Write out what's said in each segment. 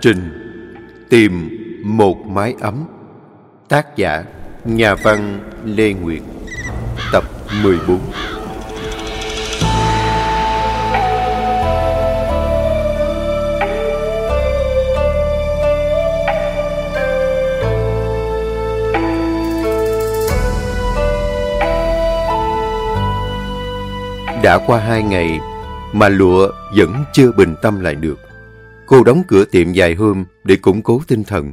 Trình tìm một mái ấm. Tác giả Nhà văn Lê Nguyệt. Tập 14 Đã qua hai ngày mà lụa vẫn chưa bình tâm lại được. Cô đóng cửa tiệm vài hôm để củng cố tinh thần.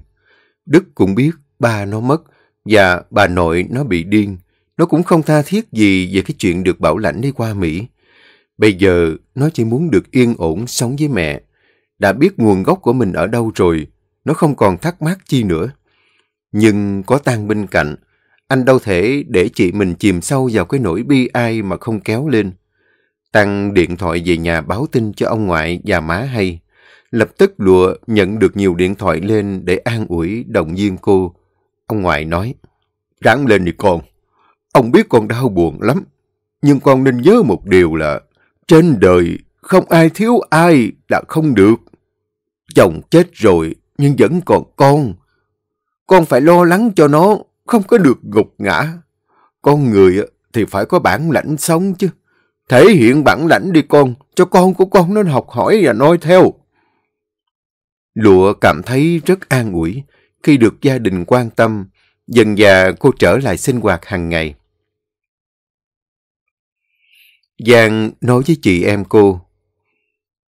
Đức cũng biết ba nó mất và bà nội nó bị điên. Nó cũng không tha thiết gì về cái chuyện được bảo lãnh đi qua Mỹ. Bây giờ nó chỉ muốn được yên ổn sống với mẹ. Đã biết nguồn gốc của mình ở đâu rồi, nó không còn thắc mắc chi nữa. Nhưng có tan bên cạnh, anh đâu thể để chị mình chìm sâu vào cái nỗi bi ai mà không kéo lên. Tăng điện thoại về nhà báo tin cho ông ngoại và má hay. Lập tức lụa nhận được nhiều điện thoại lên để an ủi động viên cô. Ông ngoại nói, ráng lên đi con. Ông biết con đau buồn lắm. Nhưng con nên nhớ một điều là, trên đời không ai thiếu ai là không được. Chồng chết rồi nhưng vẫn còn con. Con phải lo lắng cho nó, không có được gục ngã. Con người thì phải có bản lãnh sống chứ. Thể hiện bản lãnh đi con, cho con của con nên học hỏi và noi theo. Lụa cảm thấy rất an ủi khi được gia đình quan tâm, dần dà cô trở lại sinh hoạt hàng ngày. Giang nói với chị em cô,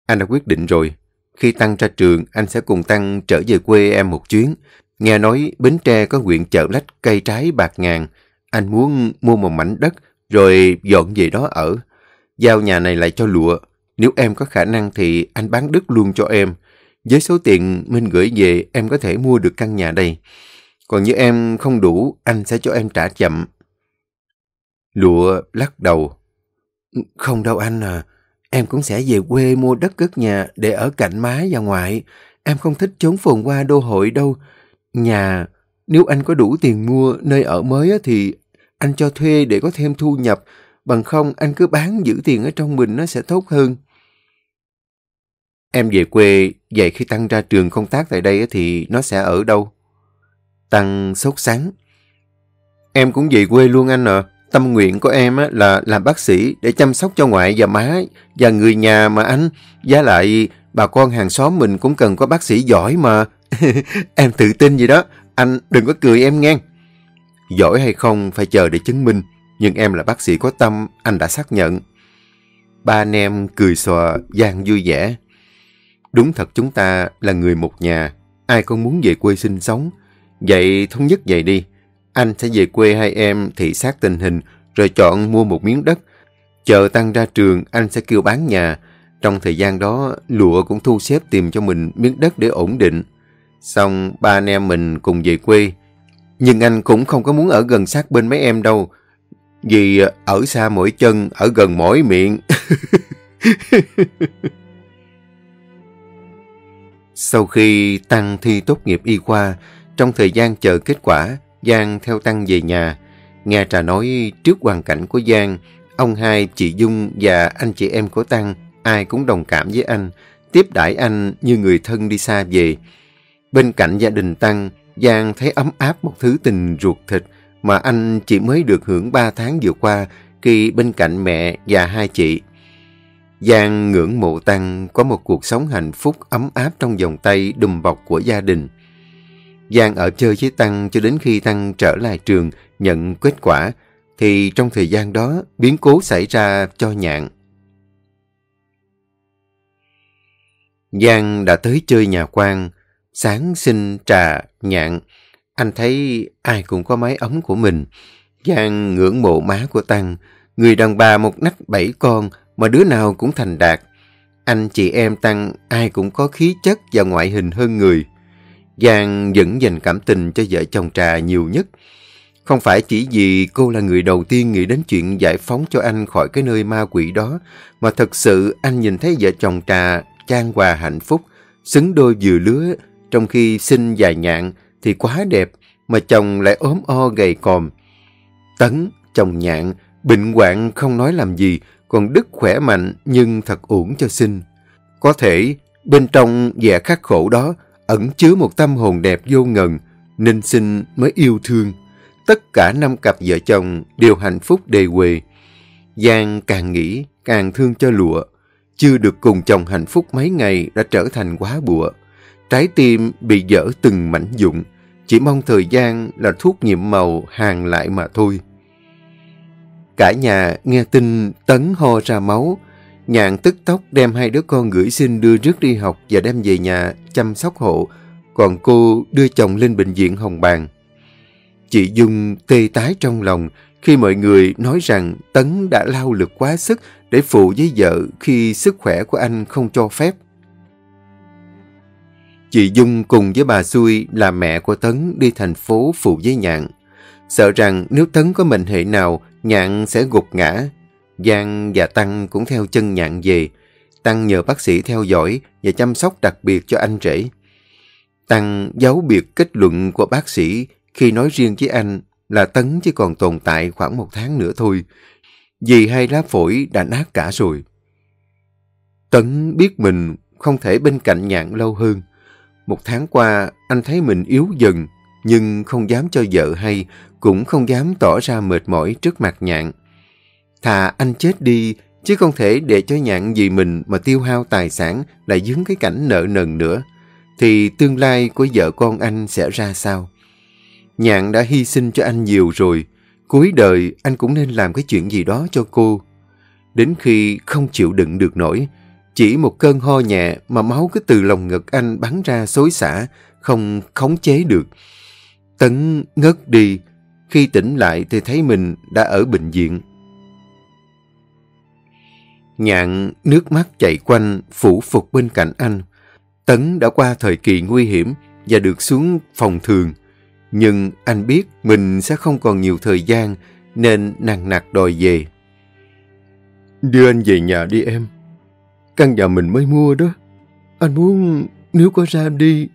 anh đã quyết định rồi, khi Tăng ra trường anh sẽ cùng Tăng trở về quê em một chuyến. Nghe nói Bến Tre có huyện chợ lách cây trái bạc ngàn, anh muốn mua một mảnh đất rồi dọn về đó ở. Giao nhà này lại cho lụa, nếu em có khả năng thì anh bán đất luôn cho em. Với số tiền Minh gửi về, em có thể mua được căn nhà đây. Còn như em không đủ, anh sẽ cho em trả chậm. Lụa lắc đầu. Không đâu anh à, em cũng sẽ về quê mua đất cất nhà để ở cạnh má và ngoại. Em không thích trốn phồn qua đô hội đâu. Nhà, nếu anh có đủ tiền mua nơi ở mới thì anh cho thuê để có thêm thu nhập. Bằng không anh cứ bán giữ tiền ở trong mình nó sẽ tốt hơn. Em về quê, vậy khi Tăng ra trường công tác tại đây thì nó sẽ ở đâu? Tăng sốt sáng Em cũng về quê luôn anh à. Tâm nguyện của em là làm bác sĩ để chăm sóc cho ngoại và má và người nhà mà anh. Giá lại bà con hàng xóm mình cũng cần có bác sĩ giỏi mà. em tự tin gì đó. Anh đừng có cười em nghe. Giỏi hay không phải chờ để chứng minh. Nhưng em là bác sĩ có tâm, anh đã xác nhận. Ba anh em cười xòa, gian vui vẻ. Đúng thật chúng ta là người một nhà, ai cũng muốn về quê sinh sống. Vậy thống nhất vậy đi. Anh sẽ về quê hai em thị sát tình hình, rồi chọn mua một miếng đất. Chờ tăng ra trường, anh sẽ kêu bán nhà. Trong thời gian đó, lụa cũng thu xếp tìm cho mình miếng đất để ổn định. Xong, ba anh em mình cùng về quê. Nhưng anh cũng không có muốn ở gần sát bên mấy em đâu. Vì ở xa mỗi chân, ở gần mỗi miệng. Sau khi Tăng thi tốt nghiệp y khoa, trong thời gian chờ kết quả, Giang theo Tăng về nhà. Nghe trà nói trước hoàn cảnh của Giang, ông hai, chị Dung và anh chị em của Tăng, ai cũng đồng cảm với anh, tiếp đãi anh như người thân đi xa về. Bên cạnh gia đình Tăng, Giang thấy ấm áp một thứ tình ruột thịt mà anh chỉ mới được hưởng 3 tháng vừa qua khi bên cạnh mẹ và hai chị. Giang ngưỡng mộ Tăng có một cuộc sống hạnh phúc ấm áp trong vòng tay đùm bọc của gia đình. Giang ở chơi với Tăng cho đến khi Tăng trở lại trường nhận kết quả, thì trong thời gian đó biến cố xảy ra cho nhạn. Giang đã tới chơi nhà quan, sáng xin trà, nhạn. Anh thấy ai cũng có mái ấm của mình. Giang ngưỡng mộ má của Tăng, người đàn bà một nách bảy con, mà đứa nào cũng thành đạt. Anh chị em Tăng ai cũng có khí chất và ngoại hình hơn người. Giang vẫn dành cảm tình cho vợ chồng Trà nhiều nhất. Không phải chỉ vì cô là người đầu tiên nghĩ đến chuyện giải phóng cho anh khỏi cái nơi ma quỷ đó, mà thật sự anh nhìn thấy vợ chồng Trà trang hòa hạnh phúc, xứng đôi vừa lứa, trong khi sinh dài nhạn thì quá đẹp, mà chồng lại ốm o gầy còm. Tấn, chồng nhạn, bệnh hoạn không nói làm gì, còn Đức khỏe mạnh nhưng thật uổng cho sinh. Có thể Bên trong vẻ khắc khổ đó ẩn chứa một tâm hồn đẹp vô ngần, nên sinh mới yêu thương. Tất cả năm cặp vợ chồng đều hạnh phúc đề quê. Giang càng nghĩ càng thương cho lụa. Chưa được cùng chồng hạnh phúc mấy ngày đã trở thành quá bụa. Trái tim bị dở từng mảnh dụng. Chỉ mong thời gian là thuốc nhiệm màu hàng lại mà thôi. Cả nhà nghe tin Tấn ho ra máu. Nhạn tức tốc đem hai đứa con gửi xin đưa rước đi học và đem về nhà chăm sóc hộ. Còn cô đưa chồng lên bệnh viện Hồng Bàng. Chị Dung tê tái trong lòng khi mọi người nói rằng Tấn đã lao lực quá sức để phụ với vợ khi sức khỏe của anh không cho phép. Chị Dung cùng với bà Xui là mẹ của Tấn đi thành phố phụ với Nhạn. Sợ rằng nếu Tấn có mệnh hệ nào, Nhạn sẽ gục ngã. Giang và Tăng cũng theo chân Nhạn về. Tăng nhờ bác sĩ theo dõi và chăm sóc đặc biệt cho anh rể. Tăng giấu biệt kết luận của bác sĩ khi nói riêng với anh là Tấn chỉ còn tồn tại khoảng một tháng nữa thôi. Vì hai lá phổi đã nát cả rồi. Tấn biết mình không thể bên cạnh nhạn lâu hơn. Một tháng qua, anh thấy mình yếu dần, nhưng không dám cho vợ hay, cũng không dám tỏ ra mệt mỏi trước mặt nhạn. Thà anh chết đi, chứ không thể để cho nhạn vì mình mà tiêu hao tài sản lại dướng cái cảnh nợ nần nữa. Thì tương lai của vợ con anh sẽ ra sao? Nhạn đã hy sinh cho anh nhiều rồi. Cuối đời anh cũng nên làm cái chuyện gì đó cho cô. Đến khi không chịu đựng được nổi, chỉ một cơn ho nhẹ mà máu cứ từ lòng ngực anh bắn ra xối xả, không khống chế được. Tấn ngất đi, khi tỉnh lại thì thấy mình đã ở bệnh viện. Nhạn nước mắt chạy quanh, phủ phục bên cạnh anh. Tấn đã qua thời kỳ nguy hiểm và được xuống phòng thường. Nhưng anh biết mình sẽ không còn nhiều thời gian nên nặng nặc đòi về. Đưa anh về nhà đi em. Căn nhà mình mới mua đó. Anh muốn nếu có ra đi,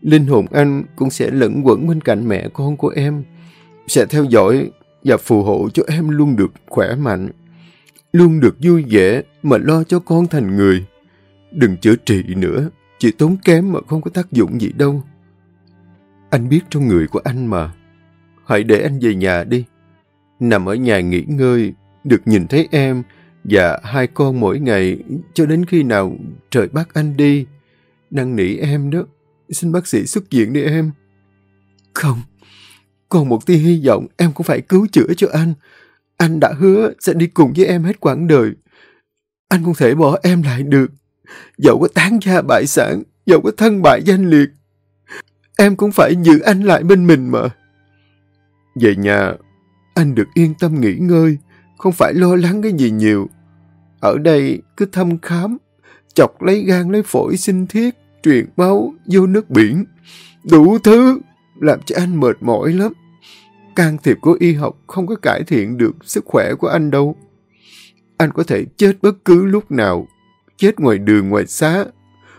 linh hồn anh cũng sẽ lẫn quẩn bên cạnh mẹ con của em. Sẽ theo dõi và phù hộ cho em luôn được khỏe mạnh. Luôn được vui vẻ mà lo cho con thành người. Đừng chữa trị nữa, chỉ tốn kém mà không có tác dụng gì đâu. Anh biết trong người của anh mà. Hãy để anh về nhà đi. Nằm ở nhà nghỉ ngơi, được nhìn thấy em và hai con mỗi ngày cho đến khi nào trời bắt anh đi. Năn nỉ em đó. Xin bác sĩ xuất viện đi em. Không. Còn một tia hy vọng em cũng phải cứu chữa cho anh. Anh đã hứa sẽ đi cùng với em hết quãng đời. Anh không thể bỏ em lại được. Dẫu có tán gia bại sản, dẫu có thân bại danh liệt, Em cũng phải giữ anh lại bên mình mà. Về nhà, anh được yên tâm nghỉ ngơi, không phải lo lắng cái gì nhiều. Ở đây cứ thăm khám, chọc lấy gan lấy phổi sinh thiết, truyền máu vô nước biển. Đủ thứ, làm cho anh mệt mỏi lắm. Can thiệp của y học không có cải thiện được sức khỏe của anh đâu. Anh có thể chết bất cứ lúc nào, chết ngoài đường ngoài xá,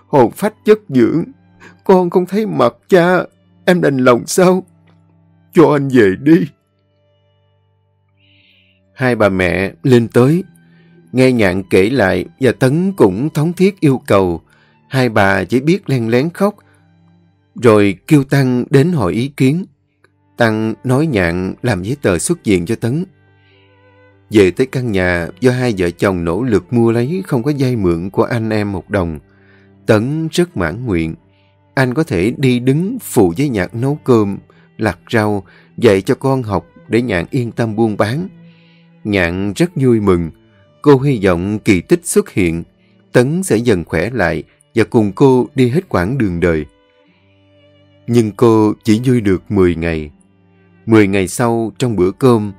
hồn phách chất dưỡng, con không thấy mặt cha, em đành lòng sao? Cho anh về đi. Hai bà mẹ lên tới, nghe nhạn kể lại và Tấn cũng thống thiết yêu cầu. Hai bà chỉ biết len lén khóc, rồi kêu Tăng đến hỏi ý kiến. Tăng nói nhạn làm giấy tờ xuất viện cho Tấn. Về tới căn nhà do hai vợ chồng nỗ lực mua lấy không có dây mượn của anh em một đồng. Tấn rất mãn nguyện. Anh có thể đi đứng phụ với nhạc nấu cơm, lặt rau, dạy cho con học để nhạn yên tâm buôn bán. Nhạn rất vui mừng. Cô hy vọng kỳ tích xuất hiện. Tấn sẽ dần khỏe lại và cùng cô đi hết quãng đường đời. Nhưng cô chỉ vui được 10 ngày. 10 ngày sau, trong bữa cơm,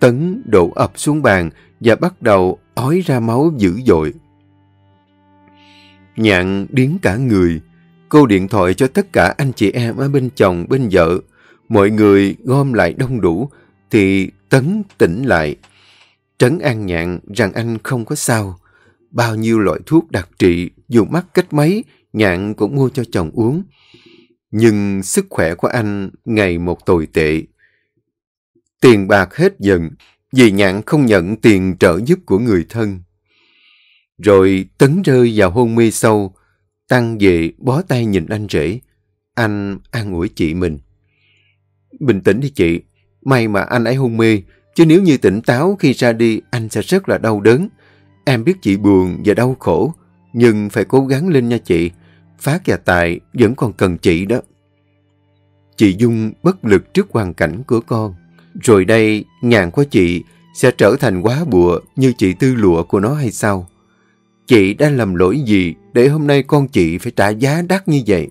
Tấn đổ ập xuống bàn và bắt đầu ói ra máu dữ dội. Nhạn điến cả người, Cô điện thoại cho tất cả anh chị em ở bên chồng, bên vợ. Mọi người gom lại đông đủ, thì Tấn tỉnh lại. Trấn an nhạn rằng anh không có sao. Bao nhiêu loại thuốc đặc trị, dù mắc cách mấy, nhạn cũng mua cho chồng uống. Nhưng sức khỏe của anh ngày một tồi tệ. Tiền bạc hết dần, vì nhạn không nhận tiền trợ giúp của người thân. Rồi Tấn rơi vào hôn mê sâu, Tăng về bó tay nhìn anh rể. Anh an ủi chị mình. Bình tĩnh đi chị. May mà anh ấy hôn mê. Chứ nếu như tỉnh táo khi ra đi, anh sẽ rất là đau đớn. Em biết chị buồn và đau khổ. Nhưng phải cố gắng lên nha chị. Phát và Tài vẫn còn cần chị đó. Chị Dung bất lực trước hoàn cảnh của con. Rồi đây, nhàn của chị sẽ trở thành quá bùa như chị tư lụa của nó hay sao? Chị đã làm lỗi gì để hôm nay con chị phải trả giá đắt như vậy?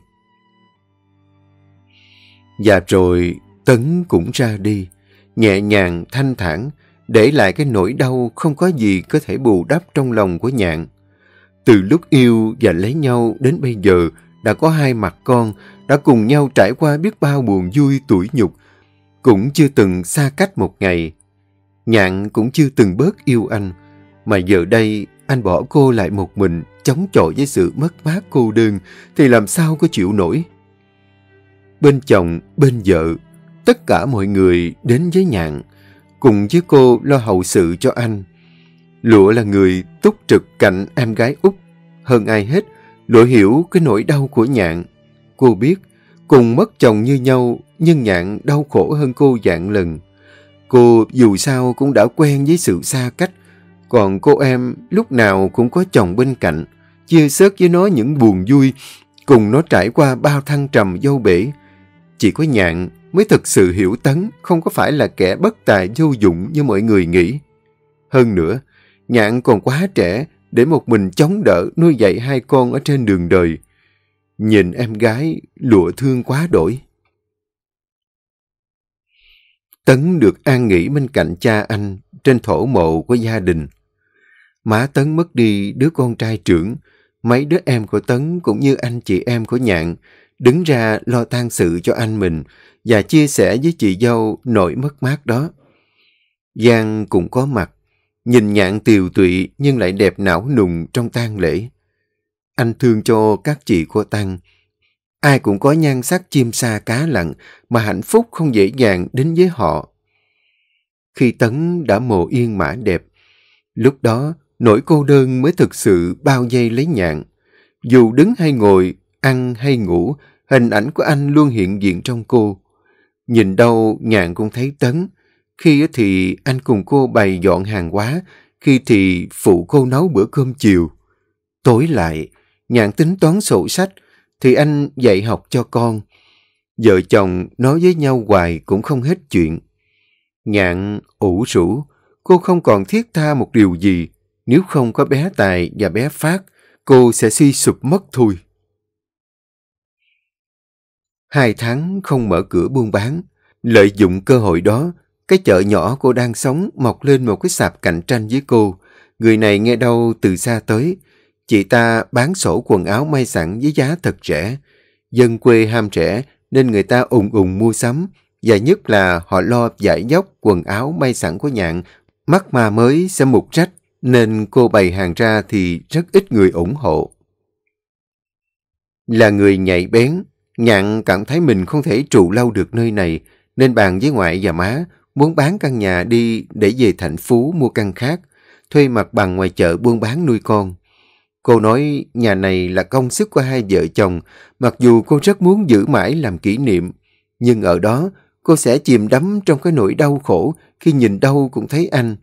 Và rồi Tấn cũng ra đi, nhẹ nhàng, thanh thản, để lại cái nỗi đau không có gì có thể bù đắp trong lòng của nhạn. Từ lúc yêu và lấy nhau đến bây giờ, đã có hai mặt con, đã cùng nhau trải qua biết bao buồn vui tuổi nhục, cũng chưa từng xa cách một ngày. Nhạn cũng chưa từng bớt yêu anh, mà giờ đây anh bỏ cô lại một mình, chống chọi với sự mất mát cô đơn, thì làm sao có chịu nổi. Bên chồng, bên vợ, tất cả mọi người đến với nhạn, cùng với cô lo hậu sự cho anh. Lụa là người túc trực cạnh em gái út hơn ai hết, Lụa hiểu cái nỗi đau của nhạn. Cô biết, cùng mất chồng như nhau, nhưng nhạn đau khổ hơn cô dạng lần. Cô dù sao cũng đã quen với sự xa cách, còn cô em lúc nào cũng có chồng bên cạnh, chia sớt với nó những buồn vui, cùng nó trải qua bao thăng trầm dâu bể. Chỉ có nhạn mới thực sự hiểu Tấn không có phải là kẻ bất tài vô dụng như mọi người nghĩ. Hơn nữa, nhạn còn quá trẻ để một mình chống đỡ nuôi dạy hai con ở trên đường đời. Nhìn em gái lụa thương quá đổi. Tấn được an nghỉ bên cạnh cha anh trên thổ mộ của gia đình. Má Tấn mất đi đứa con trai trưởng, mấy đứa em của Tấn cũng như anh chị em của Nhạn đứng ra lo tang sự cho anh mình và chia sẻ với chị dâu nỗi mất mát đó. Giang cũng có mặt, nhìn Nhạn tiều tụy nhưng lại đẹp não nùng trong tang lễ. Anh thương cho các chị của Tăng. Ai cũng có nhan sắc chim sa cá lặng mà hạnh phúc không dễ dàng đến với họ. Khi Tấn đã mồ yên mã đẹp, lúc đó nỗi cô đơn mới thực sự bao dây lấy nhạn. Dù đứng hay ngồi, ăn hay ngủ, hình ảnh của anh luôn hiện diện trong cô. Nhìn đâu nhạn cũng thấy Tấn. Khi thì anh cùng cô bày dọn hàng hóa, khi thì phụ cô nấu bữa cơm chiều. Tối lại, nhạn tính toán sổ sách, thì anh dạy học cho con. Vợ chồng nói với nhau hoài cũng không hết chuyện. Nhạn ủ rũ, cô không còn thiết tha một điều gì. Nếu không có bé Tài và bé Phát, cô sẽ suy sụp mất thôi. Hai tháng không mở cửa buôn bán. Lợi dụng cơ hội đó, cái chợ nhỏ cô đang sống mọc lên một cái sạp cạnh tranh với cô. Người này nghe đâu từ xa tới. Chị ta bán sổ quần áo may sẵn với giá thật rẻ. Dân quê ham rẻ nên người ta ùng ùng mua sắm. Và nhất là họ lo giải dốc quần áo may sẵn của nhạn. Mắt ma mới sẽ mục rách nên cô bày hàng ra thì rất ít người ủng hộ. Là người nhạy bén, nhạn cảm thấy mình không thể trụ lâu được nơi này nên bàn với ngoại và má muốn bán căn nhà đi để về thành phố mua căn khác, thuê mặt bằng ngoài chợ buôn bán nuôi con. Cô nói nhà này là công sức của hai vợ chồng, mặc dù cô rất muốn giữ mãi làm kỷ niệm, nhưng ở đó cô sẽ chìm đắm trong cái nỗi đau khổ khi nhìn đâu cũng thấy anh.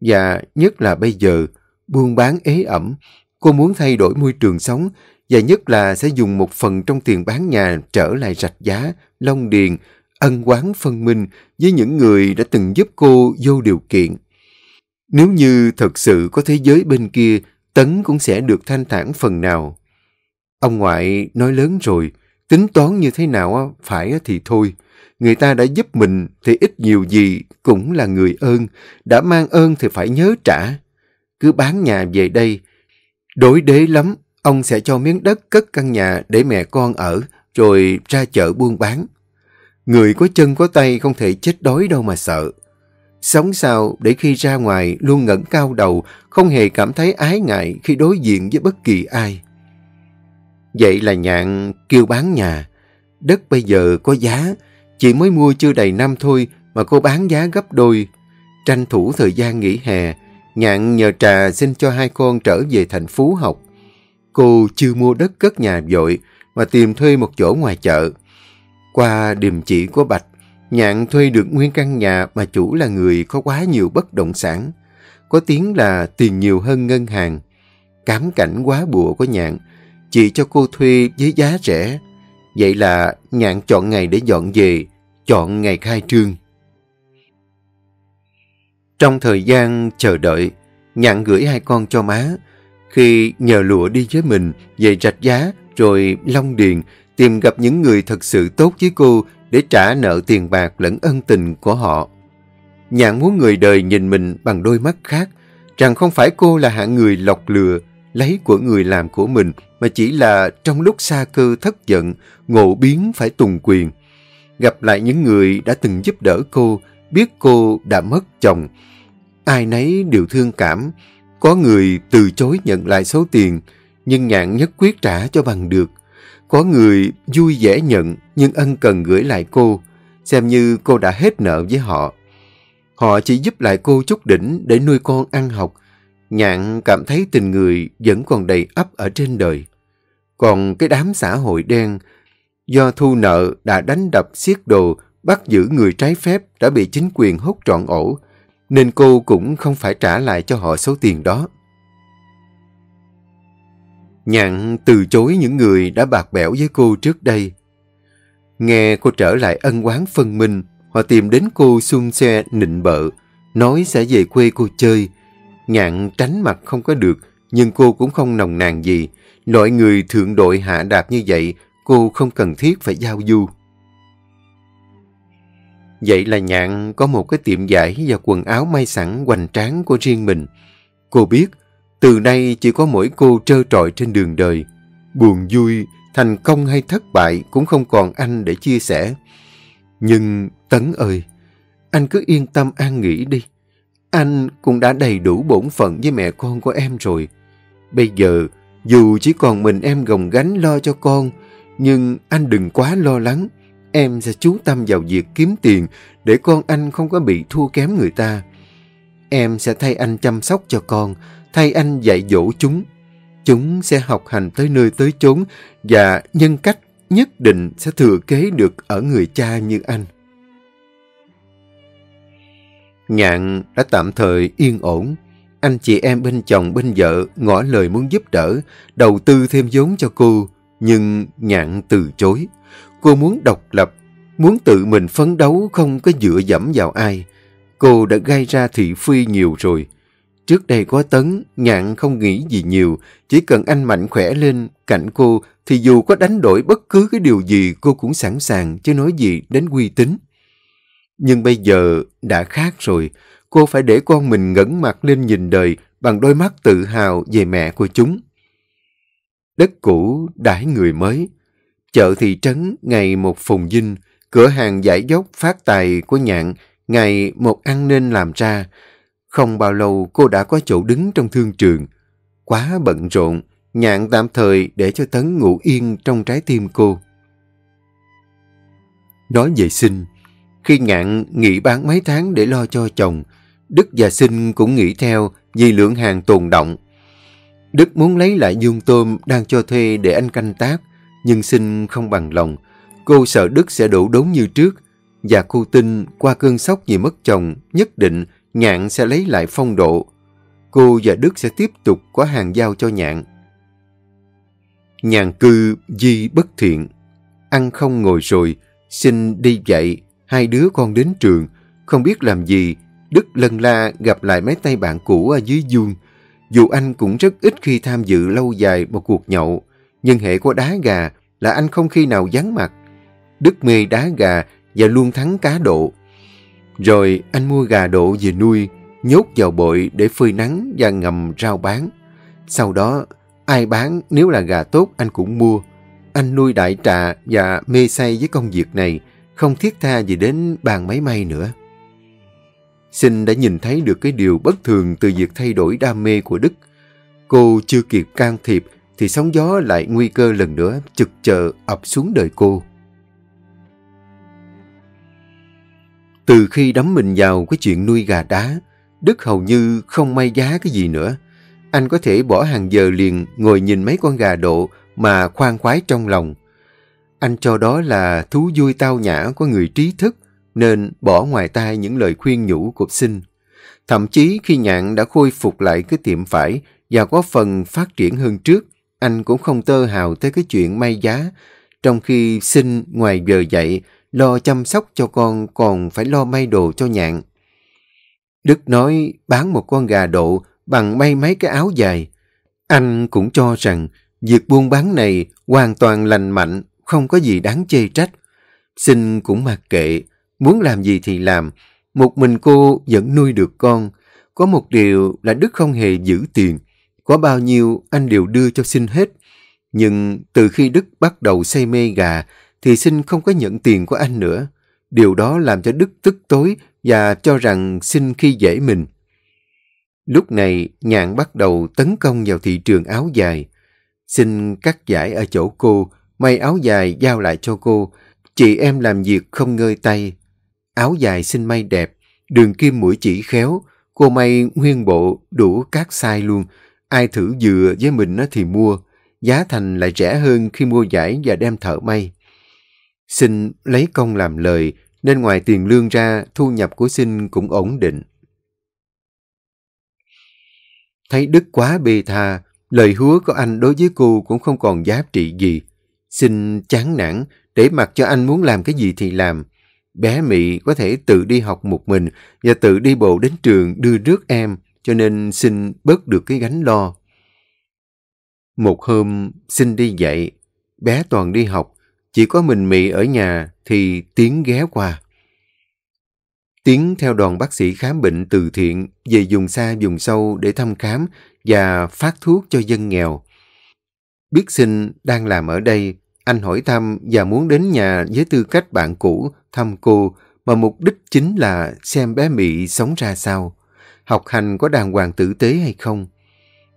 Và nhất là bây giờ, buôn bán ế ẩm, cô muốn thay đổi môi trường sống và nhất là sẽ dùng một phần trong tiền bán nhà trở lại rạch giá, long điền, ân quán phân minh với những người đã từng giúp cô vô điều kiện. Nếu như thật sự có thế giới bên kia, Tấn cũng sẽ được thanh thản phần nào. Ông ngoại nói lớn rồi, tính toán như thế nào phải thì thôi. Người ta đã giúp mình thì ít nhiều gì cũng là người ơn, đã mang ơn thì phải nhớ trả. Cứ bán nhà về đây, đối đế lắm, ông sẽ cho miếng đất cất căn nhà để mẹ con ở, rồi ra chợ buôn bán. Người có chân có tay không thể chết đói đâu mà sợ. Sống sao để khi ra ngoài luôn ngẩng cao đầu, không hề cảm thấy ái ngại khi đối diện với bất kỳ ai. Vậy là nhạn kêu bán nhà. Đất bây giờ có giá, chỉ mới mua chưa đầy năm thôi mà cô bán giá gấp đôi. Tranh thủ thời gian nghỉ hè, nhạn nhờ trà xin cho hai con trở về thành phố học. Cô chưa mua đất cất nhà vội mà tìm thuê một chỗ ngoài chợ. Qua điềm chỉ của Bạch, Nhạn thuê được nguyên căn nhà mà chủ là người có quá nhiều bất động sản. Có tiếng là tiền nhiều hơn ngân hàng. Cám cảnh quá bùa của Nhạn, chỉ cho cô thuê với giá rẻ. Vậy là Nhạn chọn ngày để dọn về, chọn ngày khai trương. Trong thời gian chờ đợi, Nhạn gửi hai con cho má. Khi nhờ lụa đi với mình về rạch giá rồi Long Điền tìm gặp những người thật sự tốt với cô để trả nợ tiền bạc lẫn ân tình của họ. Nhạn muốn người đời nhìn mình bằng đôi mắt khác, rằng không phải cô là hạng người lọc lừa, lấy của người làm của mình, mà chỉ là trong lúc xa cơ thất giận, ngộ biến phải tùng quyền. Gặp lại những người đã từng giúp đỡ cô, biết cô đã mất chồng. Ai nấy đều thương cảm, có người từ chối nhận lại số tiền, nhưng nhạn nhất quyết trả cho bằng được. Có người vui vẻ nhận nhưng ân cần gửi lại cô, xem như cô đã hết nợ với họ. Họ chỉ giúp lại cô chút đỉnh để nuôi con ăn học. Nhạn cảm thấy tình người vẫn còn đầy ấp ở trên đời. Còn cái đám xã hội đen, do thu nợ đã đánh đập xiết đồ, bắt giữ người trái phép đã bị chính quyền hút trọn ổ, nên cô cũng không phải trả lại cho họ số tiền đó. Nhạn từ chối những người đã bạc bẽo với cô trước đây. Nghe cô trở lại ân quán phân minh, họ tìm đến cô xuân xe nịnh bợ, nói sẽ về quê cô chơi. Nhạn tránh mặt không có được, nhưng cô cũng không nồng nàn gì. Loại người thượng đội hạ đạp như vậy, cô không cần thiết phải giao du. Vậy là Nhạn có một cái tiệm giải và quần áo may sẵn hoành tráng của riêng mình. Cô biết từ nay chỉ có mỗi cô trơ trọi trên đường đời. Buồn vui, thành công hay thất bại cũng không còn anh để chia sẻ. Nhưng Tấn ơi, anh cứ yên tâm an nghỉ đi. Anh cũng đã đầy đủ bổn phận với mẹ con của em rồi. Bây giờ, dù chỉ còn mình em gồng gánh lo cho con, nhưng anh đừng quá lo lắng. Em sẽ chú tâm vào việc kiếm tiền để con anh không có bị thua kém người ta. Em sẽ thay anh chăm sóc cho con, thay anh dạy dỗ chúng. Chúng sẽ học hành tới nơi tới chốn và nhân cách nhất định sẽ thừa kế được ở người cha như anh. Nhạn đã tạm thời yên ổn. Anh chị em bên chồng bên vợ ngỏ lời muốn giúp đỡ, đầu tư thêm vốn cho cô, nhưng Nhạn từ chối. Cô muốn độc lập, muốn tự mình phấn đấu không có dựa dẫm vào ai. Cô đã gây ra thị phi nhiều rồi. Trước đây có Tấn, Nhạn không nghĩ gì nhiều, chỉ cần anh mạnh khỏe lên cạnh cô thì dù có đánh đổi bất cứ cái điều gì cô cũng sẵn sàng chứ nói gì đến uy tín. Nhưng bây giờ đã khác rồi, cô phải để con mình ngẩng mặt lên nhìn đời bằng đôi mắt tự hào về mẹ của chúng. Đất cũ đãi người mới, chợ thị trấn ngày một phùng dinh, cửa hàng giải dốc phát tài của nhạn ngày một ăn nên làm ra, không bao lâu cô đã có chỗ đứng trong thương trường. Quá bận rộn, nhạn tạm thời để cho Tấn ngủ yên trong trái tim cô. Nói về sinh, khi nhạn nghỉ bán mấy tháng để lo cho chồng, Đức và Sinh cũng nghĩ theo vì lượng hàng tồn động. Đức muốn lấy lại dương tôm đang cho thuê để anh canh tác, nhưng Sinh không bằng lòng. Cô sợ Đức sẽ đổ đốn như trước, và cô tin qua cơn sốc vì mất chồng nhất định Nhạn sẽ lấy lại phong độ. Cô và Đức sẽ tiếp tục có hàng giao cho Nhạn. Nhàn cư di bất thiện. Ăn không ngồi rồi, xin đi dạy, hai đứa con đến trường. Không biết làm gì, Đức lần la gặp lại mấy tay bạn cũ ở dưới dương. Dù anh cũng rất ít khi tham dự lâu dài một cuộc nhậu, nhưng hệ có đá gà là anh không khi nào vắng mặt. Đức mê đá gà và luôn thắng cá độ. Rồi anh mua gà độ về nuôi, nhốt vào bội để phơi nắng và ngầm rau bán. Sau đó, ai bán nếu là gà tốt anh cũng mua. Anh nuôi đại trà và mê say với công việc này, không thiết tha gì đến bàn máy may nữa. Sinh đã nhìn thấy được cái điều bất thường từ việc thay đổi đam mê của Đức. Cô chưa kịp can thiệp thì sóng gió lại nguy cơ lần nữa trực chờ ập xuống đời cô. Từ khi đắm mình vào cái chuyện nuôi gà đá, Đức hầu như không may giá cái gì nữa. anh có thể bỏ hàng giờ liền ngồi nhìn mấy con gà độ mà khoan khoái trong lòng. Anh cho đó là thú vui tao nhã của người trí thức, nên bỏ ngoài tai những lời khuyên nhủ của sinh. Thậm chí khi nhạn đã khôi phục lại cái tiệm phải và có phần phát triển hơn trước, anh cũng không tơ hào tới cái chuyện may giá, trong khi sinh ngoài giờ dạy, lo chăm sóc cho con còn phải lo may đồ cho nhạn. Đức nói bán một con gà độ bằng may mấy cái áo dài. Anh cũng cho rằng việc buôn bán này hoàn toàn lành mạnh, không có gì đáng chê trách. Sinh cũng mặc kệ, muốn làm gì thì làm. Một mình cô vẫn nuôi được con. Có một điều là Đức không hề giữ tiền. Có bao nhiêu anh đều đưa cho Sinh hết. Nhưng từ khi Đức bắt đầu say mê gà thì Sinh không có nhận tiền của anh nữa. Điều đó làm cho Đức tức tối và cho rằng Sinh khi dễ mình. Lúc này, nhạn bắt đầu tấn công vào thị trường áo dài. Xin cắt giải ở chỗ cô, may áo dài giao lại cho cô. Chị em làm việc không ngơi tay. Áo dài xin may đẹp, đường kim mũi chỉ khéo. Cô may nguyên bộ đủ các size luôn. Ai thử vừa với mình thì mua. Giá thành lại rẻ hơn khi mua giải và đem thợ may. Sinh lấy công làm lời, nên ngoài tiền lương ra, thu nhập của Sinh cũng ổn định. Thấy Đức quá bê tha, lời hứa của anh đối với cô cũng không còn giá trị gì. Sinh chán nản, để mặc cho anh muốn làm cái gì thì làm. Bé mỹ có thể tự đi học một mình và tự đi bộ đến trường đưa rước em, cho nên Sinh bớt được cái gánh lo. Một hôm, Sinh đi dạy, bé Toàn đi học, chỉ có mình Mị ở nhà thì Tiến ghé qua. Tiến theo đoàn bác sĩ khám bệnh từ thiện về dùng xa dùng sâu để thăm khám và phát thuốc cho dân nghèo. Biết sinh đang làm ở đây, anh hỏi thăm và muốn đến nhà với tư cách bạn cũ thăm cô mà mục đích chính là xem bé Mị sống ra sao, học hành có đàng hoàng tử tế hay không.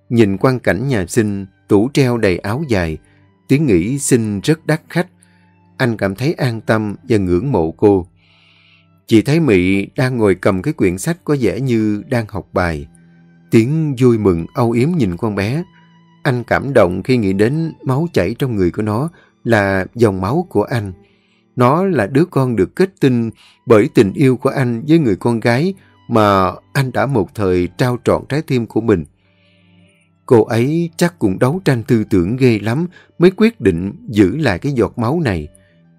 Nhìn quang cảnh nhà sinh, tủ treo đầy áo dài, Tiến nghĩ sinh rất đắt khách. Anh cảm thấy an tâm và ngưỡng mộ cô. Chị thấy Mỹ đang ngồi cầm cái quyển sách có vẻ như đang học bài. Tiếng vui mừng, âu yếm nhìn con bé. Anh cảm động khi nghĩ đến máu chảy trong người của nó là dòng máu của anh. Nó là đứa con được kết tinh bởi tình yêu của anh với người con gái mà anh đã một thời trao trọn trái tim của mình. Cô ấy chắc cũng đấu tranh tư tưởng ghê lắm mới quyết định giữ lại cái giọt máu này.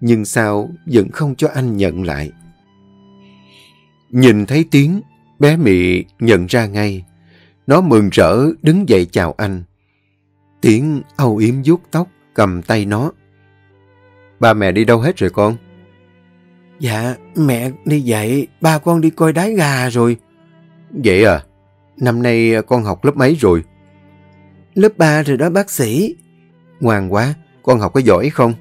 Nhưng sao vẫn không cho anh nhận lại. Nhìn thấy tiếng, bé Mị nhận ra ngay. Nó mừng rỡ đứng dậy chào anh. Tiếng âu yếm vuốt tóc, cầm tay nó. Ba mẹ đi đâu hết rồi con? Dạ, mẹ đi dạy, ba con đi coi đái gà rồi. Vậy à? Năm nay con học lớp mấy rồi? Lớp 3 rồi đó bác sĩ. Ngoan quá, con học có giỏi không?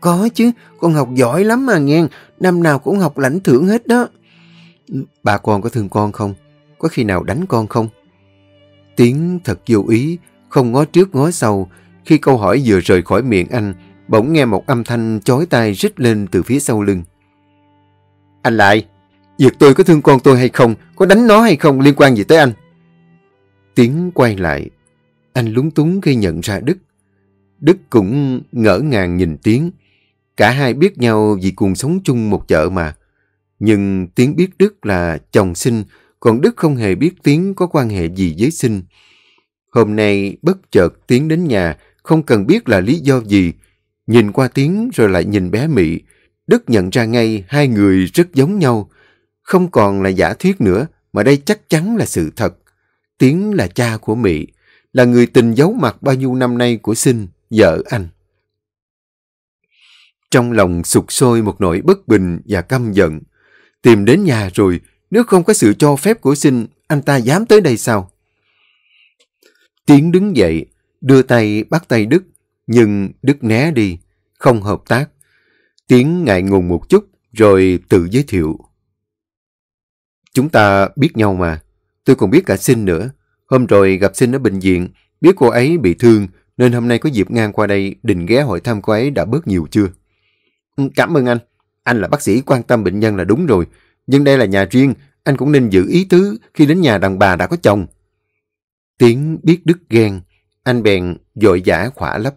Có chứ, con học giỏi lắm mà nghe, năm nào cũng học lãnh thưởng hết đó. Ừ, bà con có thương con không? Có khi nào đánh con không? Tiếng thật vô ý, không ngó trước ngó sau. Khi câu hỏi vừa rời khỏi miệng anh, bỗng nghe một âm thanh chói tai rít lên từ phía sau lưng. Anh lại, việc tôi có thương con tôi hay không, có đánh nó hay không liên quan gì tới anh? Tiếng quay lại, anh lúng túng khi nhận ra Đức. Đức cũng ngỡ ngàng nhìn tiếng Cả hai biết nhau vì cùng sống chung một chợ mà. Nhưng Tiến biết Đức là chồng sinh, còn Đức không hề biết Tiến có quan hệ gì với sinh. Hôm nay bất chợt Tiến đến nhà, không cần biết là lý do gì. Nhìn qua Tiến rồi lại nhìn bé mỹ Đức nhận ra ngay hai người rất giống nhau. Không còn là giả thuyết nữa, mà đây chắc chắn là sự thật. Tiến là cha của mỹ là người tình giấu mặt bao nhiêu năm nay của sinh, vợ anh. Trong lòng sụt sôi một nỗi bất bình và căm giận. Tìm đến nhà rồi, nếu không có sự cho phép của sinh, anh ta dám tới đây sao? Tiến đứng dậy, đưa tay bắt tay Đức, nhưng Đức né đi, không hợp tác. Tiến ngại ngùng một chút, rồi tự giới thiệu. Chúng ta biết nhau mà, tôi còn biết cả Sinh nữa. Hôm rồi gặp Sinh ở bệnh viện, biết cô ấy bị thương, nên hôm nay có dịp ngang qua đây, định ghé hỏi thăm cô ấy đã bớt nhiều chưa? Ừ, cảm ơn anh. Anh là bác sĩ quan tâm bệnh nhân là đúng rồi. Nhưng đây là nhà riêng, anh cũng nên giữ ý tứ khi đến nhà đàn bà đã có chồng. Tiến biết đứt ghen, anh bèn dội giả khỏa lấp.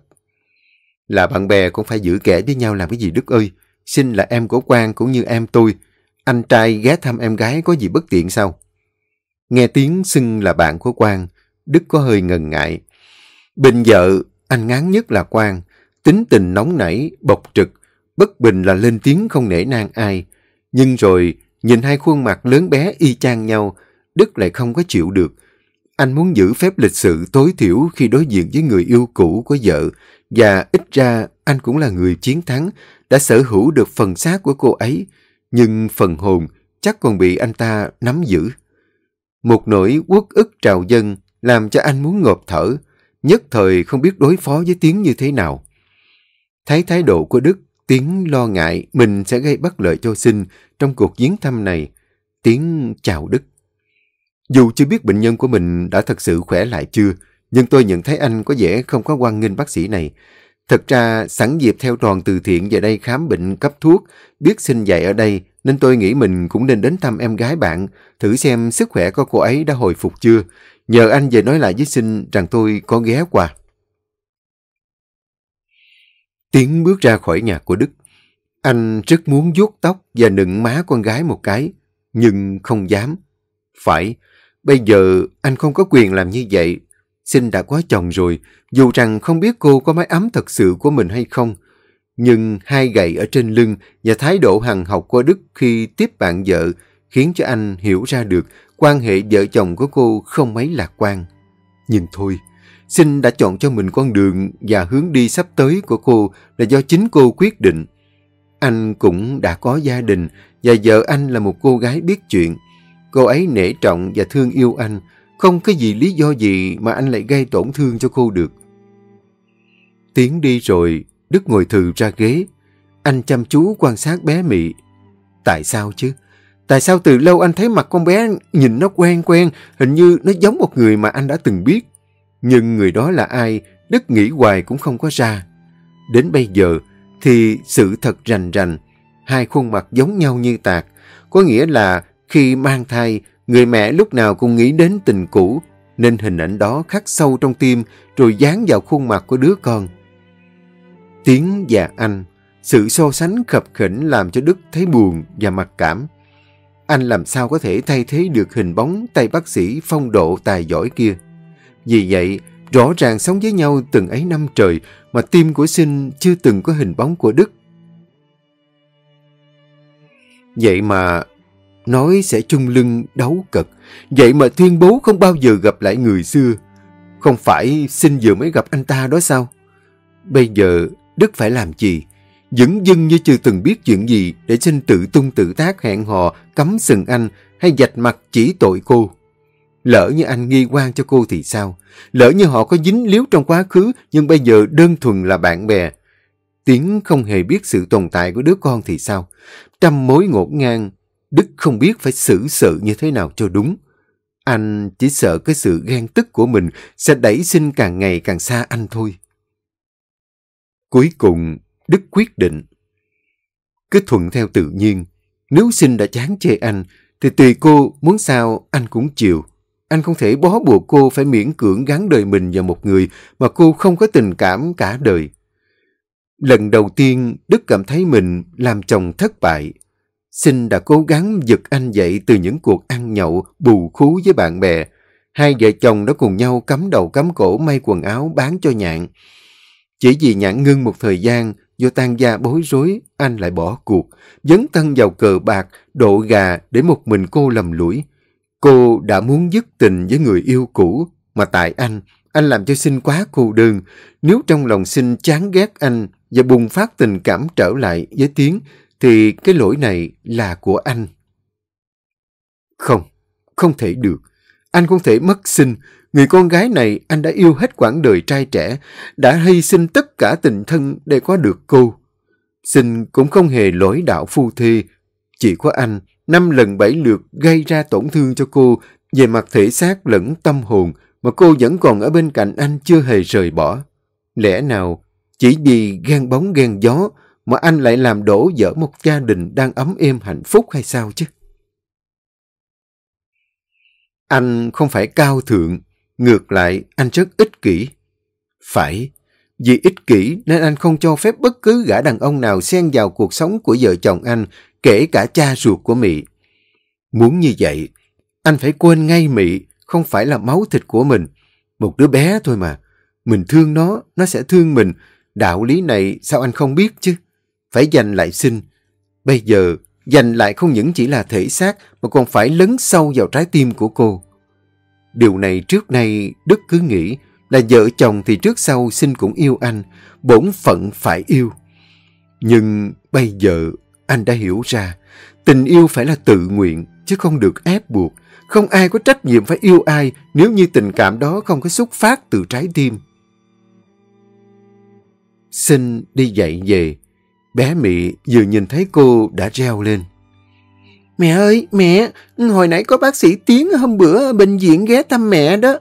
Là bạn bè cũng phải giữ kẻ với nhau làm cái gì Đức ơi. Xin là em của Quang cũng như em tôi. Anh trai ghé thăm em gái có gì bất tiện sao? Nghe tiếng xưng là bạn của Quang, Đức có hơi ngần ngại. Bình vợ, anh ngán nhất là Quang. Tính tình nóng nảy, bộc trực, bất bình là lên tiếng không nể nang ai. Nhưng rồi, nhìn hai khuôn mặt lớn bé y chang nhau, Đức lại không có chịu được. Anh muốn giữ phép lịch sự tối thiểu khi đối diện với người yêu cũ của vợ, và ít ra anh cũng là người chiến thắng, đã sở hữu được phần xác của cô ấy, nhưng phần hồn chắc còn bị anh ta nắm giữ. Một nỗi uất ức trào dân làm cho anh muốn ngộp thở, nhất thời không biết đối phó với tiếng như thế nào. Thấy thái độ của Đức, Tiến lo ngại mình sẽ gây bất lợi cho sinh trong cuộc viếng thăm này. Tiến chào Đức. Dù chưa biết bệnh nhân của mình đã thật sự khỏe lại chưa, nhưng tôi nhận thấy anh có vẻ không có quan nghênh bác sĩ này. Thật ra, sẵn dịp theo đoàn từ thiện về đây khám bệnh cấp thuốc, biết sinh dạy ở đây, nên tôi nghĩ mình cũng nên đến thăm em gái bạn, thử xem sức khỏe của cô ấy đã hồi phục chưa. Nhờ anh về nói lại với sinh rằng tôi có ghé qua. Tiến bước ra khỏi nhà của Đức. Anh rất muốn vuốt tóc và nựng má con gái một cái, nhưng không dám. Phải, bây giờ anh không có quyền làm như vậy. Sinh đã có chồng rồi, dù rằng không biết cô có mái ấm thật sự của mình hay không. Nhưng hai gậy ở trên lưng và thái độ hằng học của Đức khi tiếp bạn vợ khiến cho anh hiểu ra được quan hệ vợ chồng của cô không mấy lạc quan. Nhưng thôi, Sinh đã chọn cho mình con đường và hướng đi sắp tới của cô là do chính cô quyết định. Anh cũng đã có gia đình và vợ anh là một cô gái biết chuyện. Cô ấy nể trọng và thương yêu anh, không có gì lý do gì mà anh lại gây tổn thương cho cô được. Tiến đi rồi, Đức ngồi thừ ra ghế. Anh chăm chú quan sát bé Mị. Tại sao chứ? Tại sao từ lâu anh thấy mặt con bé nhìn nó quen quen, hình như nó giống một người mà anh đã từng biết. Nhưng người đó là ai, Đức nghĩ hoài cũng không có ra. Đến bây giờ thì sự thật rành rành, hai khuôn mặt giống nhau như tạc. Có nghĩa là khi mang thai, người mẹ lúc nào cũng nghĩ đến tình cũ, nên hình ảnh đó khắc sâu trong tim rồi dán vào khuôn mặt của đứa con. Tiếng và anh, sự so sánh khập khỉnh làm cho Đức thấy buồn và mặc cảm. Anh làm sao có thể thay thế được hình bóng tay bác sĩ phong độ tài giỏi kia. Vì vậy, rõ ràng sống với nhau từng ấy năm trời mà tim của sinh chưa từng có hình bóng của Đức. Vậy mà nói sẽ chung lưng đấu cực Vậy mà tuyên bố không bao giờ gặp lại người xưa. Không phải sinh vừa mới gặp anh ta đó sao? Bây giờ Đức phải làm gì? Dững dưng như chưa từng biết chuyện gì để sinh tự tung tự tác hẹn hò, cấm sừng anh hay dạch mặt chỉ tội cô. Lỡ như anh nghi quan cho cô thì sao? Lỡ như họ có dính líu trong quá khứ nhưng bây giờ đơn thuần là bạn bè. Tiến không hề biết sự tồn tại của đứa con thì sao? Trăm mối ngột ngang, Đức không biết phải xử sự như thế nào cho đúng. Anh chỉ sợ cái sự ghen tức của mình sẽ đẩy sinh càng ngày càng xa anh thôi. Cuối cùng, Đức quyết định. Cứ thuận theo tự nhiên, nếu sinh đã chán chê anh, thì tùy cô muốn sao anh cũng chịu. Anh không thể bó buộc cô phải miễn cưỡng gắn đời mình vào một người mà cô không có tình cảm cả đời. Lần đầu tiên, Đức cảm thấy mình làm chồng thất bại. Sinh đã cố gắng giật anh dậy từ những cuộc ăn nhậu, bù khú với bạn bè. Hai vợ chồng đã cùng nhau cắm đầu cắm cổ may quần áo bán cho nhạn. Chỉ vì nhạn ngưng một thời gian, do tan gia bối rối, anh lại bỏ cuộc, dấn thân vào cờ bạc, độ gà để một mình cô lầm lũi. Cô đã muốn dứt tình với người yêu cũ, mà tại anh, anh làm cho sinh quá cô đơn. Nếu trong lòng sinh chán ghét anh và bùng phát tình cảm trở lại với Tiến, thì cái lỗi này là của anh. Không, không thể được. Anh không thể mất sinh. Người con gái này anh đã yêu hết quãng đời trai trẻ, đã hy sinh tất cả tình thân để có được cô. Sinh cũng không hề lỗi đạo phu thê. Chỉ có anh, năm lần bảy lượt gây ra tổn thương cho cô về mặt thể xác lẫn tâm hồn mà cô vẫn còn ở bên cạnh anh chưa hề rời bỏ. Lẽ nào chỉ vì ghen bóng ghen gió mà anh lại làm đổ vỡ một gia đình đang ấm êm hạnh phúc hay sao chứ? Anh không phải cao thượng, Ngược lại, anh rất ích kỷ. Phải, vì ích kỷ nên anh không cho phép bất cứ gã đàn ông nào xen vào cuộc sống của vợ chồng anh, kể cả cha ruột của Mị. Muốn như vậy, anh phải quên ngay Mị không phải là máu thịt của mình. Một đứa bé thôi mà. Mình thương nó, nó sẽ thương mình. Đạo lý này sao anh không biết chứ? Phải giành lại sinh. Bây giờ, giành lại không những chỉ là thể xác mà còn phải lấn sâu vào trái tim của cô. Điều này trước nay Đức cứ nghĩ là vợ chồng thì trước sau sinh cũng yêu anh, bổn phận phải yêu. Nhưng bây giờ anh đã hiểu ra, tình yêu phải là tự nguyện chứ không được ép buộc. Không ai có trách nhiệm phải yêu ai nếu như tình cảm đó không có xuất phát từ trái tim. Xin đi dạy về. Bé Mị vừa nhìn thấy cô đã reo lên. Mẹ ơi, mẹ, hồi nãy có bác sĩ Tiến hôm bữa ở bệnh viện ghé thăm mẹ đó.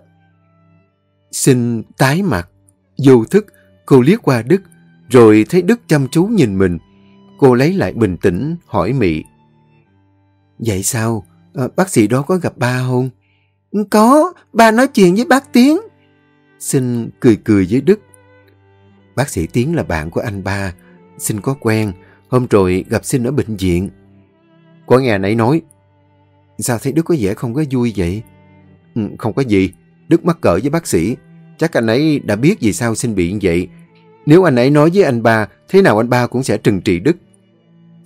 Xin tái mặt. Vô thức, cô liếc qua Đức, rồi thấy Đức chăm chú nhìn mình. Cô lấy lại bình tĩnh, hỏi Mị. Vậy sao? À, bác sĩ đó có gặp ba không? Có, ba nói chuyện với bác Tiến. Xin cười cười với Đức. Bác sĩ Tiến là bạn của anh ba. Xin có quen. Hôm rồi gặp Xin ở bệnh viện. Có nghe nãy nói. Sao thấy Đức có vẻ không có vui vậy? Ừ, không có gì. Đức mắc cỡ với bác sĩ. Chắc anh ấy đã biết vì sao Xin bị như vậy. Nếu anh ấy nói với anh ba, thế nào anh ba cũng sẽ trừng trị Đức.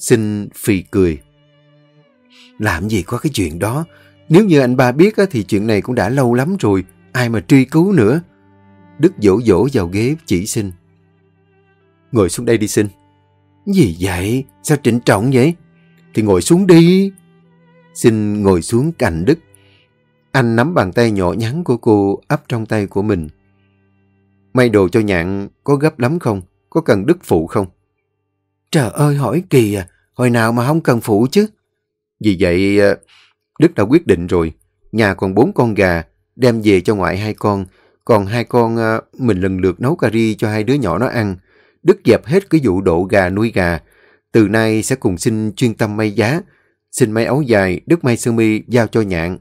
Xin phì cười. Làm gì có cái chuyện đó? Nếu như anh ba biết thì chuyện này cũng đã lâu lắm rồi. Ai mà truy cứu nữa? Đức dỗ dỗ vào ghế chỉ xin. Ngồi xuống đây đi xin. Gì vậy? Sao trịnh trọng vậy? Thì ngồi xuống đi. Xin ngồi xuống cạnh Đức. Anh nắm bàn tay nhỏ nhắn của cô ấp trong tay của mình. May đồ cho nhạn có gấp lắm không? Có cần Đức phụ không? Trời ơi hỏi kỳ à, hồi nào mà không cần phụ chứ? Vì vậy, ờ, Đức đã quyết định rồi. Nhà còn bốn con gà, đem về cho ngoại hai con. Còn hai con ờ, mình lần lượt nấu cà ri cho hai đứa nhỏ nó ăn. Đức dẹp hết cái vụ độ gà nuôi gà. Từ nay sẽ cùng xin chuyên tâm may giá. Xin may áo dài, Đức may sơ mi giao cho nhạn.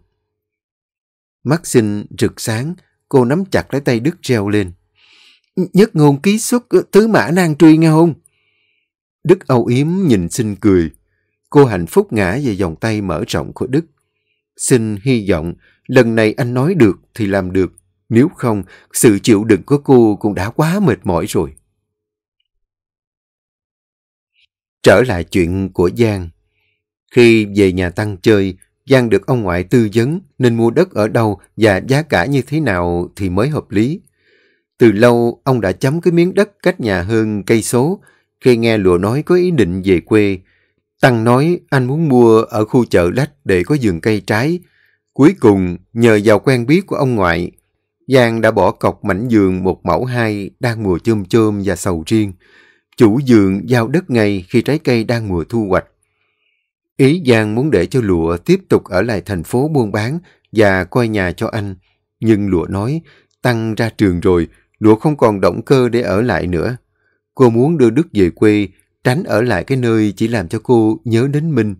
Mắt xinh rực sáng, cô nắm chặt lấy tay Đức treo lên. Nhất ngôn ký xuất ờ, tứ mã nan truy nghe không? Đức âu yếm nhìn sinh cười. Cô hạnh phúc ngã về vòng tay mở rộng của Đức. Xin hy vọng lần này anh nói được thì làm được. Nếu không, sự chịu đựng của cô cũng đã quá mệt mỏi rồi. Trở lại chuyện của Giang. Khi về nhà Tăng chơi, Giang được ông ngoại tư vấn nên mua đất ở đâu và giá cả như thế nào thì mới hợp lý. Từ lâu, ông đã chấm cái miếng đất cách nhà hơn cây số. Khi nghe lụa nói có ý định về quê, Tăng nói anh muốn mua ở khu chợ lách để có vườn cây trái. Cuối cùng, nhờ vào quen biết của ông ngoại, Giang đã bỏ cọc mảnh vườn một mẫu hai đang mùa chôm chôm và sầu riêng. Chủ vườn giao đất ngay khi trái cây đang mùa thu hoạch. Ý Giang muốn để cho Lụa tiếp tục ở lại thành phố buôn bán và coi nhà cho anh. Nhưng Lụa nói, Tăng ra trường rồi, Lụa không còn động cơ để ở lại nữa. Cô muốn đưa Đức về quê tránh ở lại cái nơi chỉ làm cho cô nhớ đến Minh.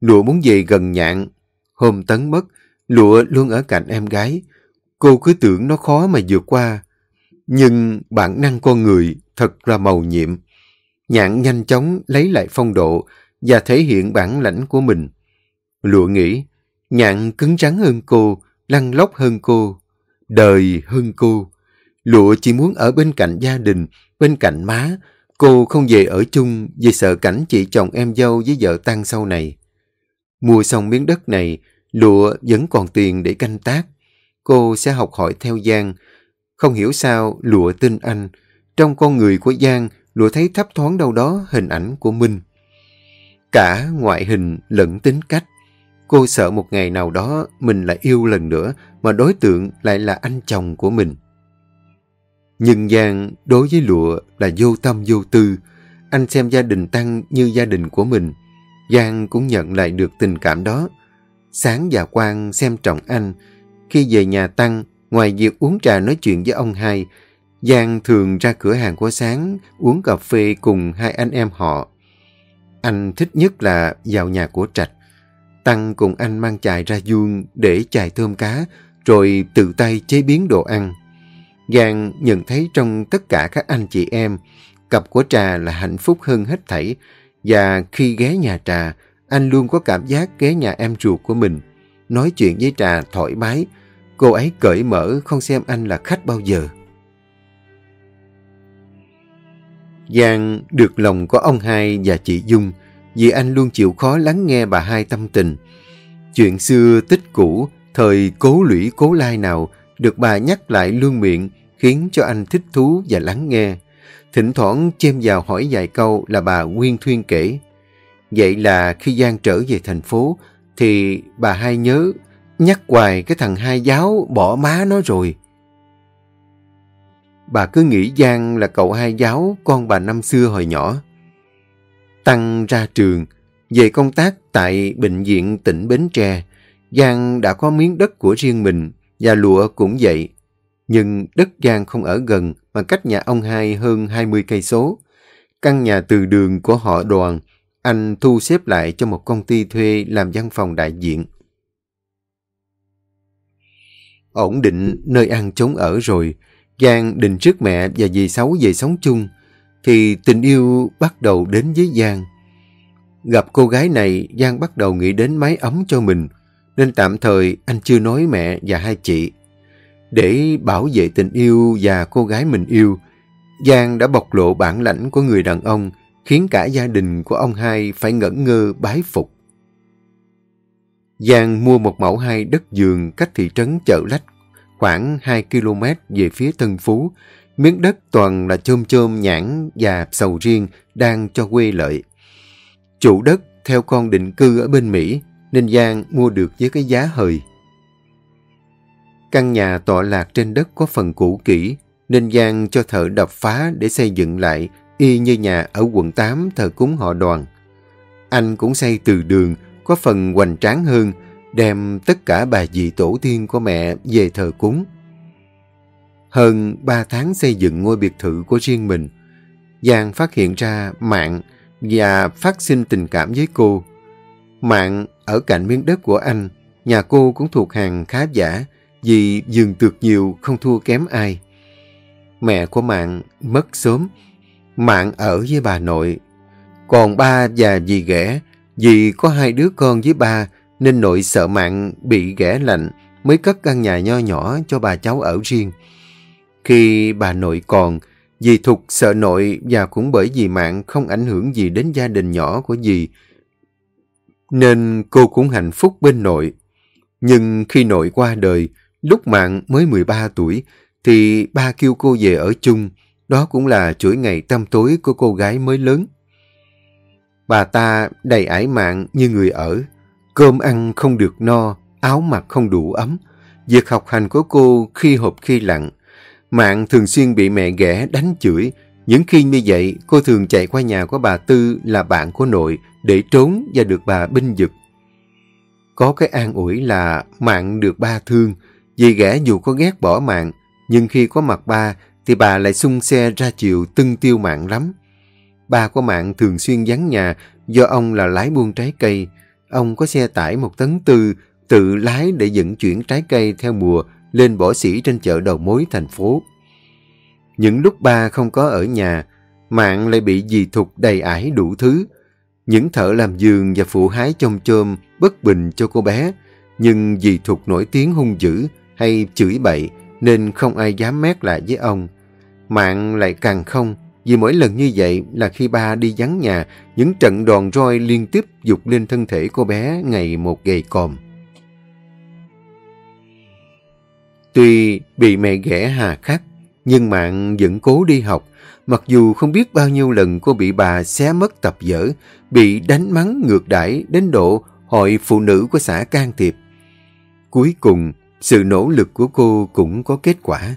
Lụa muốn về gần nhạn. Hôm tấn mất, Lụa luôn ở cạnh em gái. Cô cứ tưởng nó khó mà vượt qua. Nhưng bản năng con người thật là màu nhiệm. Nhạn nhanh chóng lấy lại phong độ và thể hiện bản lãnh của mình. Lụa nghĩ, nhạn cứng rắn hơn cô, lăn lóc hơn cô, đời hơn cô. Lụa chỉ muốn ở bên cạnh gia đình, bên cạnh má, Cô không về ở chung vì sợ cảnh chị chồng em dâu với vợ Tăng sau này. Mua xong miếng đất này, lụa vẫn còn tiền để canh tác. Cô sẽ học hỏi theo Giang. Không hiểu sao lụa tin anh. Trong con người của Giang, lụa thấy thấp thoáng đâu đó hình ảnh của Minh. Cả ngoại hình lẫn tính cách. Cô sợ một ngày nào đó mình lại yêu lần nữa mà đối tượng lại là anh chồng của mình. Nhưng Giang đối với Lụa là vô tâm vô tư. Anh xem gia đình Tăng như gia đình của mình. Giang cũng nhận lại được tình cảm đó. Sáng và Quang xem trọng anh. Khi về nhà Tăng, ngoài việc uống trà nói chuyện với ông hai, Giang thường ra cửa hàng của Sáng uống cà phê cùng hai anh em họ. Anh thích nhất là vào nhà của Trạch. Tăng cùng anh mang chài ra vuông để chài thơm cá, rồi tự tay chế biến đồ ăn. Giang nhận thấy trong tất cả các anh chị em, cặp của Trà là hạnh phúc hơn hết thảy, và khi ghé nhà Trà, anh luôn có cảm giác ghé nhà em ruột của mình. Nói chuyện với Trà thoải mái, cô ấy cởi mở không xem anh là khách bao giờ. Giang được lòng có ông hai và chị Dung, vì anh luôn chịu khó lắng nghe bà hai tâm tình. Chuyện xưa tích cũ, thời cố lũy cố lai nào, được bà nhắc lại luôn miệng, khiến cho anh thích thú và lắng nghe. Thỉnh thoảng chêm vào hỏi vài câu là bà Nguyên Thuyên kể. Vậy là khi Giang trở về thành phố, thì bà hai nhớ nhắc hoài cái thằng hai giáo bỏ má nó rồi. Bà cứ nghĩ Giang là cậu hai giáo con bà năm xưa hồi nhỏ. Tăng ra trường, về công tác tại bệnh viện tỉnh Bến Tre, Giang đã có miếng đất của riêng mình và lụa cũng vậy. Nhưng đất Giang không ở gần mà cách nhà ông hai hơn 20 cây số. Căn nhà từ đường của họ đoàn, anh thu xếp lại cho một công ty thuê làm văn phòng đại diện. Ổn định nơi ăn trốn ở rồi, Giang định trước mẹ và dì Sáu về sống chung, thì tình yêu bắt đầu đến với Giang. Gặp cô gái này, Giang bắt đầu nghĩ đến mái ấm cho mình, nên tạm thời anh chưa nói mẹ và hai chị. Để bảo vệ tình yêu và cô gái mình yêu, Giang đã bộc lộ bản lãnh của người đàn ông, khiến cả gia đình của ông hai phải ngẩn ngơ bái phục. Giang mua một mẫu hai đất giường cách thị trấn Chợ Lách khoảng 2 km về phía Tân Phú. Miếng đất toàn là chôm chôm nhãn và sầu riêng đang cho quê lợi. Chủ đất theo con định cư ở bên Mỹ nên Giang mua được với cái giá hời. Căn nhà tọa lạc trên đất có phần cũ kỹ nên Giang cho thợ đập phá để xây dựng lại y như nhà ở quận 8 thờ cúng họ đoàn. Anh cũng xây từ đường có phần hoành tráng hơn đem tất cả bà dì tổ tiên của mẹ về thờ cúng. Hơn ba tháng xây dựng ngôi biệt thự của riêng mình, Giang phát hiện ra Mạng và phát sinh tình cảm với cô. Mạng ở cạnh miếng đất của anh, nhà cô cũng thuộc hàng khá giả vì dường tược nhiều không thua kém ai. Mẹ của Mạng mất sớm, Mạng ở với bà nội. Còn ba và dì ghẻ, dì có hai đứa con với ba nên nội sợ Mạng bị ghẻ lạnh mới cất căn nhà nho nhỏ cho bà cháu ở riêng. Khi bà nội còn, dì Thục sợ nội và cũng bởi vì Mạng không ảnh hưởng gì đến gia đình nhỏ của dì, nên cô cũng hạnh phúc bên nội. Nhưng khi nội qua đời, lúc Mạng mới 13 tuổi, thì ba kêu cô về ở chung, đó cũng là chuỗi ngày tăm tối của cô gái mới lớn. Bà ta đầy ải mạng như người ở, Cơm ăn không được no, áo mặc không đủ ấm. Việc học hành của cô khi hộp khi lặng. Mạng thường xuyên bị mẹ ghẻ đánh chửi. Những khi như vậy, cô thường chạy qua nhà của bà Tư là bạn của nội để trốn và được bà binh giật. Có cái an ủi là Mạng được ba thương, vì ghẻ dù có ghét bỏ Mạng, nhưng khi có mặt ba thì bà lại sung xe ra chiều tưng tiêu Mạng lắm. Ba của Mạng thường xuyên vắng nhà do ông là lái buôn trái cây, Ông có xe tải một tấn tư, tự lái để dẫn chuyển trái cây theo mùa lên bỏ sỉ trên chợ đầu mối thành phố. Những lúc ba không có ở nhà, mạng lại bị dì thục đầy ải đủ thứ. Những thợ làm giường và phụ hái chôm chôm bất bình cho cô bé, nhưng dì thục nổi tiếng hung dữ hay chửi bậy nên không ai dám mét lại với ông. Mạng lại càng không, vì mỗi lần như vậy là khi ba đi vắng nhà, những trận đòn roi liên tiếp dục lên thân thể cô bé ngày một gầy còm. Tuy bị mẹ ghẻ hà khắc, nhưng Mạng vẫn cố đi học, mặc dù không biết bao nhiêu lần cô bị bà xé mất tập dở, bị đánh mắng ngược đãi đến độ hội phụ nữ của xã can thiệp. Cuối cùng, sự nỗ lực của cô cũng có kết quả.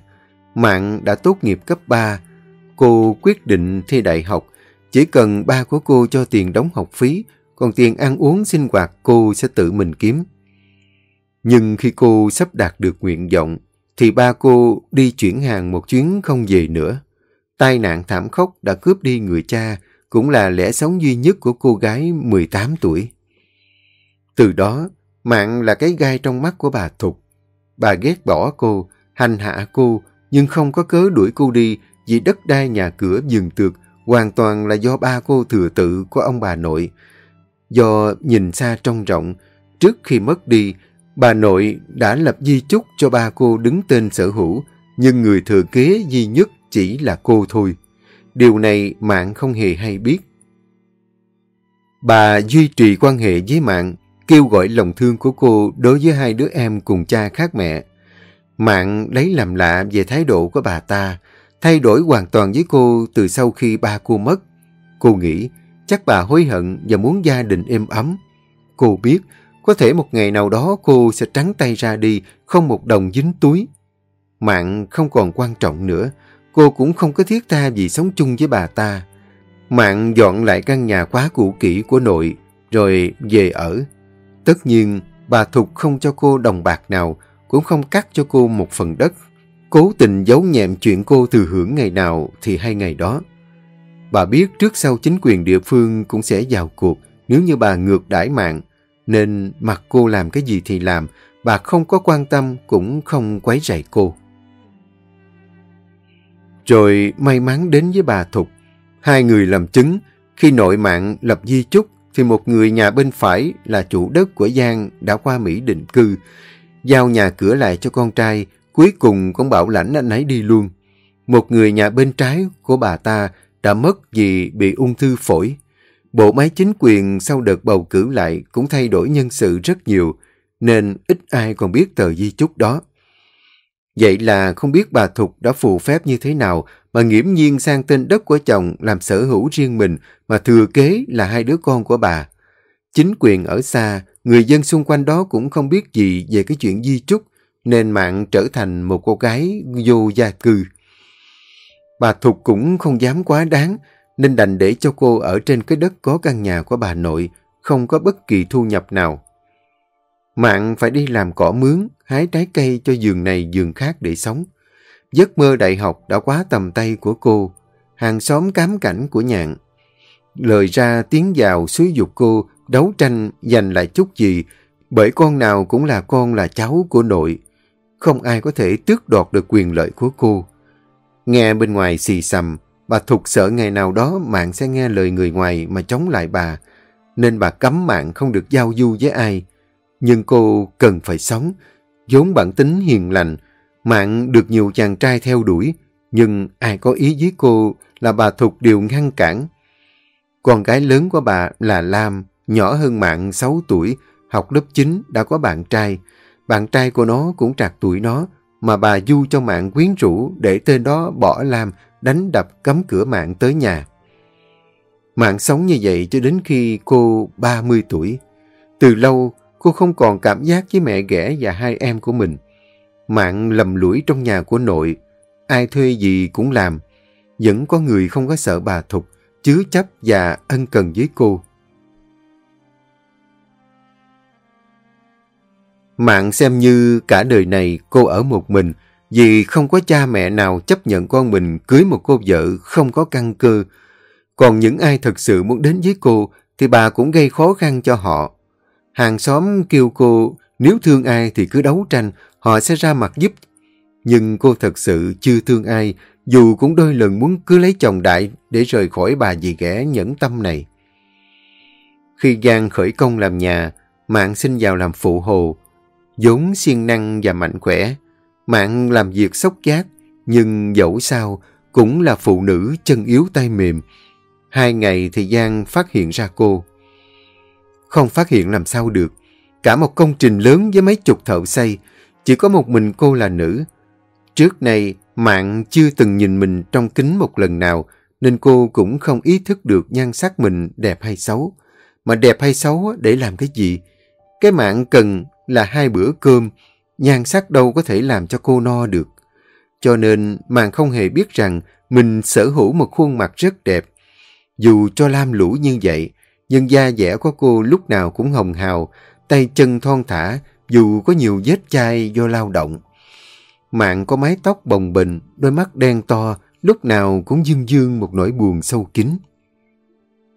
Mạng đã tốt nghiệp cấp 3, Cô quyết định thi đại học, chỉ cần ba của cô cho tiền đóng học phí, còn tiền ăn uống sinh hoạt cô sẽ tự mình kiếm. Nhưng khi cô sắp đạt được nguyện vọng, thì ba cô đi chuyển hàng một chuyến không về nữa. Tai nạn thảm khốc đã cướp đi người cha, cũng là lẽ sống duy nhất của cô gái 18 tuổi. Từ đó, mạng là cái gai trong mắt của bà Thục. bà ghét bỏ cô, hành hạ cô, nhưng không có cớ đuổi cô đi vì đất đai nhà cửa dừng tược hoàn toàn là do ba cô thừa tự của ông bà nội. Do nhìn xa trong rộng, trước khi mất đi, bà nội đã lập di chúc cho ba cô đứng tên sở hữu, nhưng người thừa kế duy nhất chỉ là cô thôi. Điều này Mạng không hề hay biết. Bà duy trì quan hệ với Mạng, kêu gọi lòng thương của cô đối với hai đứa em cùng cha khác mẹ. Mạng lấy làm lạ về thái độ của bà ta, thay đổi hoàn toàn với cô từ sau khi ba cô mất. Cô nghĩ chắc bà hối hận và muốn gia đình êm ấm. Cô biết có thể một ngày nào đó cô sẽ trắng tay ra đi, không một đồng dính túi. Mạng không còn quan trọng nữa, cô cũng không có thiết tha gì sống chung với bà ta. Mạng dọn lại căn nhà quá cũ kỹ của nội, rồi về ở. Tất nhiên, bà Thục không cho cô đồng bạc nào, cũng không cắt cho cô một phần đất. Cố tình giấu nhẹm chuyện cô từ hưởng ngày nào thì hay ngày đó. Bà biết trước sau chính quyền địa phương cũng sẽ vào cuộc nếu như bà ngược đãi mạng, nên mặc cô làm cái gì thì làm, bà không có quan tâm cũng không quấy rầy cô. Rồi may mắn đến với bà Thục. Hai người làm chứng, khi nội mạng lập di chúc thì một người nhà bên phải là chủ đất của Giang đã qua Mỹ định cư, giao nhà cửa lại cho con trai, cuối cùng con bảo lãnh anh ấy đi luôn. Một người nhà bên trái của bà ta đã mất vì bị ung thư phổi. Bộ máy chính quyền sau đợt bầu cử lại cũng thay đổi nhân sự rất nhiều, nên ít ai còn biết tờ di chúc đó. Vậy là không biết bà Thục đã phù phép như thế nào mà nghiễm nhiên sang tên đất của chồng làm sở hữu riêng mình mà thừa kế là hai đứa con của bà. Chính quyền ở xa, người dân xung quanh đó cũng không biết gì về cái chuyện di trúc, nên mạng trở thành một cô gái vô gia cư. Bà Thục cũng không dám quá đáng, nên đành để cho cô ở trên cái đất có căn nhà của bà nội, không có bất kỳ thu nhập nào. Mạng phải đi làm cỏ mướn, hái trái cây cho giường này giường khác để sống. Giấc mơ đại học đã quá tầm tay của cô, hàng xóm cám cảnh của nhạn. Lời ra tiếng vào xúi dục cô đấu tranh giành lại chút gì, bởi con nào cũng là con là cháu của nội. Không ai có thể tước đoạt được quyền lợi của cô. Nghe bên ngoài xì xầm, bà Thục sợ ngày nào đó mạng sẽ nghe lời người ngoài mà chống lại bà, nên bà cấm mạng không được giao du với ai. Nhưng cô cần phải sống, vốn bản tính hiền lành, mạng được nhiều chàng trai theo đuổi, nhưng ai có ý với cô là bà Thục đều ngăn cản. Con gái lớn của bà là Lam, nhỏ hơn mạng 6 tuổi, học lớp 9 đã có bạn trai. Bạn trai của nó cũng trạc tuổi nó, mà bà du cho mạng quyến rũ để tên đó bỏ Lam, đánh đập cấm cửa mạng tới nhà. Mạng sống như vậy cho đến khi cô 30 tuổi. Từ lâu, cô không còn cảm giác với mẹ ghẻ và hai em của mình. Mạng lầm lũi trong nhà của nội, ai thuê gì cũng làm. Vẫn có người không có sợ bà Thục, chứa chấp và ân cần với cô. Mạng xem như cả đời này cô ở một mình vì không có cha mẹ nào chấp nhận con mình cưới một cô vợ không có căn cơ. Còn những ai thật sự muốn đến với cô thì bà cũng gây khó khăn cho họ. Hàng xóm kêu cô nếu thương ai thì cứ đấu tranh, họ sẽ ra mặt giúp. Nhưng cô thật sự chưa thương ai, dù cũng đôi lần muốn cứ lấy chồng đại để rời khỏi bà dì ghẻ nhẫn tâm này. Khi Giang khởi công làm nhà, Mạng xin vào làm phụ hồ, vốn siêng năng và mạnh khỏe. Mạng làm việc sốc giác, nhưng dẫu sao cũng là phụ nữ chân yếu tay mềm. Hai ngày thì Giang phát hiện ra cô. Không phát hiện làm sao được. Cả một công trình lớn với mấy chục thợ xây, chỉ có một mình cô là nữ. Trước này, Mạng chưa từng nhìn mình trong kính một lần nào, nên cô cũng không ý thức được nhan sắc mình đẹp hay xấu. Mà đẹp hay xấu để làm cái gì? Cái Mạng cần là hai bữa cơm, nhan sắc đâu có thể làm cho cô no được. Cho nên màng không hề biết rằng mình sở hữu một khuôn mặt rất đẹp. Dù cho lam lũ như vậy, nhưng da dẻ của cô lúc nào cũng hồng hào, tay chân thon thả, dù có nhiều vết chai do lao động. Mạng có mái tóc bồng bềnh, đôi mắt đen to, lúc nào cũng dương dương một nỗi buồn sâu kín.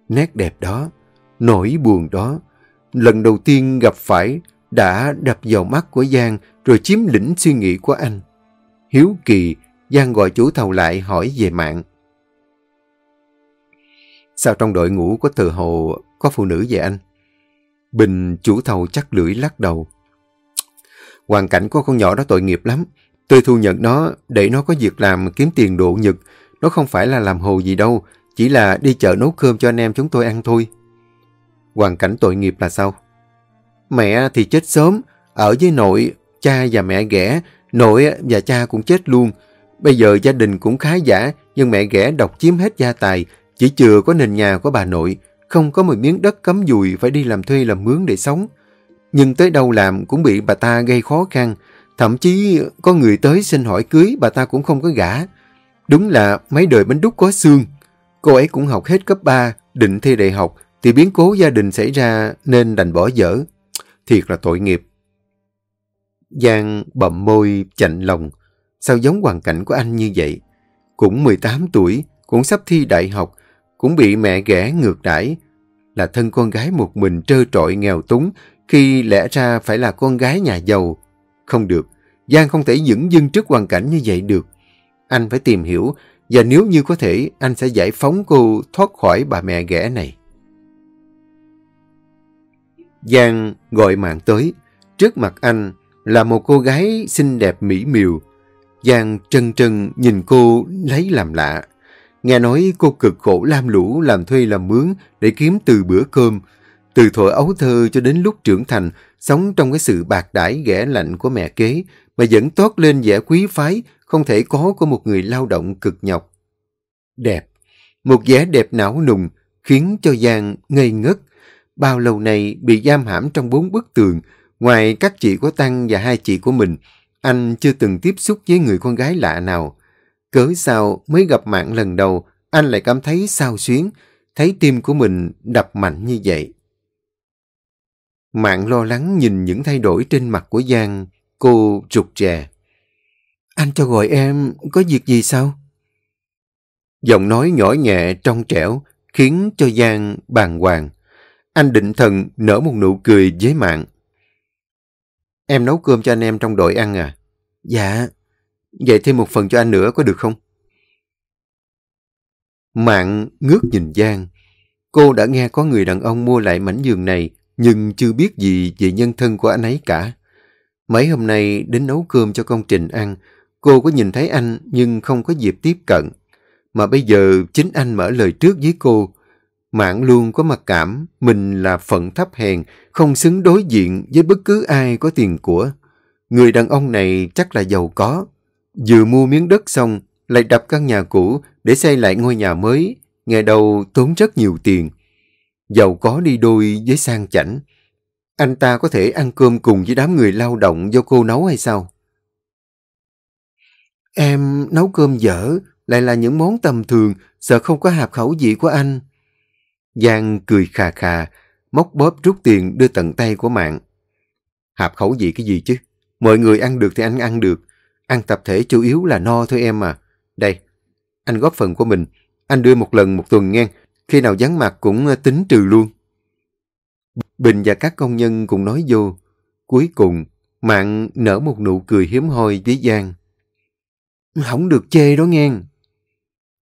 Nét đẹp đó, nỗi buồn đó, lần đầu tiên gặp phải đã đập vào mắt của Giang rồi chiếm lĩnh suy nghĩ của anh. Hiếu kỳ, Giang gọi chủ thầu lại hỏi về mạng. Sao trong đội ngũ có từ hồ có phụ nữ vậy anh? Bình chủ thầu chắc lưỡi lắc đầu. Hoàn cảnh của con nhỏ đó tội nghiệp lắm. Tôi thu nhận nó để nó có việc làm kiếm tiền độ nhật. Nó không phải là làm hồ gì đâu, chỉ là đi chợ nấu cơm cho anh em chúng tôi ăn thôi. Hoàn cảnh tội nghiệp là sao? Mẹ thì chết sớm, ở với nội, cha và mẹ ghẻ, nội và cha cũng chết luôn. Bây giờ gia đình cũng khá giả, nhưng mẹ ghẻ độc chiếm hết gia tài, chỉ chừa có nền nhà của bà nội, không có một miếng đất cấm dùi phải đi làm thuê làm mướn để sống. Nhưng tới đâu làm cũng bị bà ta gây khó khăn, thậm chí có người tới xin hỏi cưới bà ta cũng không có gả. Đúng là mấy đời bánh đúc có xương. Cô ấy cũng học hết cấp 3, định thi đại học, thì biến cố gia đình xảy ra nên đành bỏ dở. Thiệt là tội nghiệp. Giang bậm môi, chạnh lòng. Sao giống hoàn cảnh của anh như vậy? Cũng 18 tuổi, cũng sắp thi đại học, cũng bị mẹ ghẻ ngược đãi Là thân con gái một mình trơ trọi nghèo túng, khi lẽ ra phải là con gái nhà giàu. Không được, Giang không thể dững dưng trước hoàn cảnh như vậy được. Anh phải tìm hiểu, và nếu như có thể, anh sẽ giải phóng cô thoát khỏi bà mẹ ghẻ này. Giang gọi mạng tới. Trước mặt anh là một cô gái xinh đẹp mỹ miều. Giang trân trân nhìn cô lấy làm lạ. Nghe nói cô cực khổ lam lũ làm thuê làm mướn để kiếm từ bữa cơm. Từ thuở ấu thơ cho đến lúc trưởng thành, sống trong cái sự bạc đãi ghẻ lạnh của mẹ kế, mà vẫn toát lên vẻ quý phái, không thể có của một người lao động cực nhọc. Đẹp, một vẻ đẹp não nùng, khiến cho Giang ngây ngất. Bao lâu nay bị giam hãm trong bốn bức tường, ngoài các chị của Tăng và hai chị của mình, anh chưa từng tiếp xúc với người con gái lạ nào. Cớ sao mới gặp mạng lần đầu, anh lại cảm thấy sao xuyến, thấy tim của mình đập mạnh như vậy. Mạng lo lắng nhìn những thay đổi trên mặt của Giang, cô rụt rè. Anh cho gọi em, có việc gì sao? Giọng nói nhỏ nhẹ trong trẻo, khiến cho Giang bàng hoàng. Anh định thần nở một nụ cười với Mạng. Em nấu cơm cho anh em trong đội ăn à? Dạ. Vậy thêm một phần cho anh nữa có được không? Mạng ngước nhìn Giang. Cô đã nghe có người đàn ông mua lại mảnh giường này nhưng chưa biết gì về nhân thân của anh ấy cả. Mấy hôm nay đến nấu cơm cho công trình ăn, cô có nhìn thấy anh nhưng không có dịp tiếp cận. Mà bây giờ chính anh mở lời trước với cô. Mạng luôn có mặc cảm, mình là phận thấp hèn, không xứng đối diện với bất cứ ai có tiền của. Người đàn ông này chắc là giàu có. Vừa mua miếng đất xong, lại đập căn nhà cũ để xây lại ngôi nhà mới, ngày đầu tốn rất nhiều tiền giàu có đi đôi với sang chảnh. Anh ta có thể ăn cơm cùng với đám người lao động do cô nấu hay sao? Em nấu cơm dở, lại là những món tầm thường, sợ không có hạp khẩu vị của anh. Giang cười khà khà, móc bóp rút tiền đưa tận tay của mạng. Hạp khẩu vị cái gì chứ? Mọi người ăn được thì anh ăn được. Ăn tập thể chủ yếu là no thôi em à. Đây, anh góp phần của mình. Anh đưa một lần một tuần nghe. Khi nào vắng mặt cũng ờ, tính trừ luôn. Bình và các công nhân cùng nói vô. Cuối cùng, Mạng nở một nụ cười hiếm hoi với Giang. Không được chê đó nghe.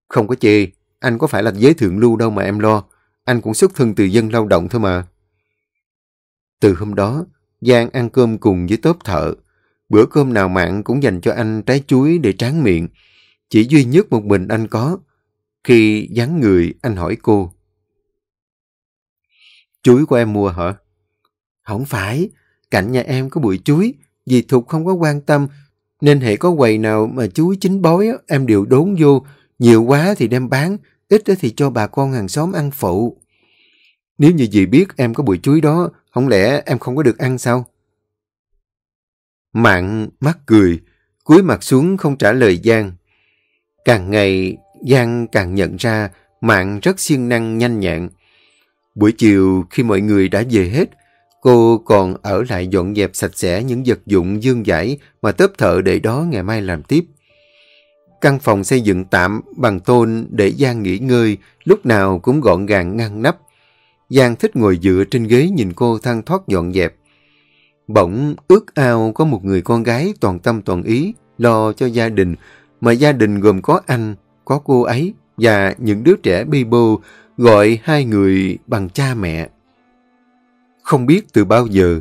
Không có chê, anh có phải là giới thượng lưu đâu mà em lo. Anh cũng xuất thân từ dân lao động thôi mà. Từ hôm đó, Giang ăn cơm cùng với tốp thợ. Bữa cơm nào Mạng cũng dành cho anh trái chuối để tráng miệng. Chỉ duy nhất một mình anh có, khi dán người, anh hỏi cô. Chuối của em mua hả? Không phải, cạnh nhà em có bụi chuối, dì Thục không có quan tâm, nên hệ có quầy nào mà chuối chín bói em đều đốn vô, nhiều quá thì đem bán, ít thì cho bà con hàng xóm ăn phụ. Nếu như dì biết em có bụi chuối đó, không lẽ em không có được ăn sao? Mạng mắt cười, cúi mặt xuống không trả lời Giang. Càng ngày Giang càng nhận ra Mạng rất siêng năng nhanh nhẹn. Buổi chiều khi mọi người đã về hết, cô còn ở lại dọn dẹp sạch sẽ những vật dụng dương giải mà tớp thợ để đó ngày mai làm tiếp. Căn phòng xây dựng tạm bằng tôn để Giang nghỉ ngơi, lúc nào cũng gọn gàng ngăn nắp. Giang thích ngồi dựa trên ghế nhìn cô thăng thoát dọn dẹp. Bỗng ước ao có một người con gái toàn tâm toàn ý lo cho gia đình, mà gia đình gồm có anh, có cô ấy và những đứa trẻ bi bô gọi hai người bằng cha mẹ. Không biết từ bao giờ,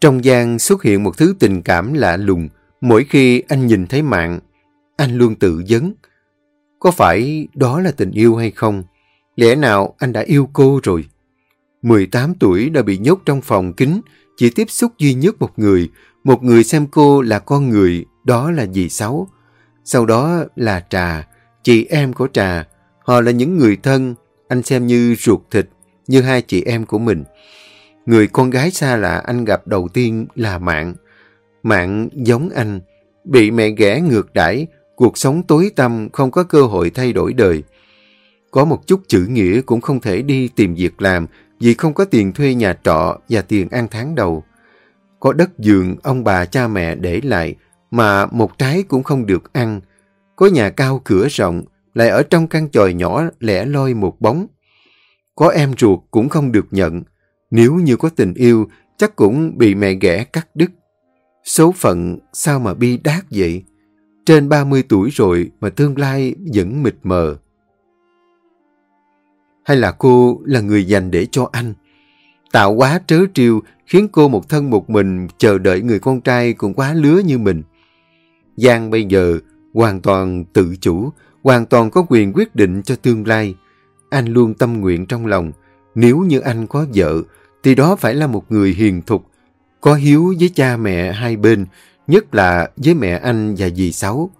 trong Giang xuất hiện một thứ tình cảm lạ lùng. Mỗi khi anh nhìn thấy mạng, anh luôn tự vấn. Có phải đó là tình yêu hay không? Lẽ nào anh đã yêu cô rồi? 18 tuổi đã bị nhốt trong phòng kính, chỉ tiếp xúc duy nhất một người. Một người xem cô là con người, đó là dì Sáu. Sau đó là Trà, chị em của Trà. Họ là những người thân, anh xem như ruột thịt, như hai chị em của mình. Người con gái xa lạ anh gặp đầu tiên là Mạng. Mạng giống anh, bị mẹ ghẻ ngược đãi, cuộc sống tối tăm không có cơ hội thay đổi đời. Có một chút chữ nghĩa cũng không thể đi tìm việc làm vì không có tiền thuê nhà trọ và tiền ăn tháng đầu. Có đất giường ông bà cha mẹ để lại mà một trái cũng không được ăn. Có nhà cao cửa rộng, lại ở trong căn chòi nhỏ lẻ loi một bóng. Có em ruột cũng không được nhận. Nếu như có tình yêu, chắc cũng bị mẹ ghẻ cắt đứt. Số phận sao mà bi đát vậy? Trên 30 tuổi rồi mà tương lai vẫn mịt mờ. Hay là cô là người dành để cho anh? Tạo quá trớ trêu khiến cô một thân một mình chờ đợi người con trai cũng quá lứa như mình. Giang bây giờ hoàn toàn tự chủ, hoàn toàn có quyền quyết định cho tương lai. Anh luôn tâm nguyện trong lòng, nếu như anh có vợ, thì đó phải là một người hiền thục, có hiếu với cha mẹ hai bên, nhất là với mẹ anh và dì Sáu.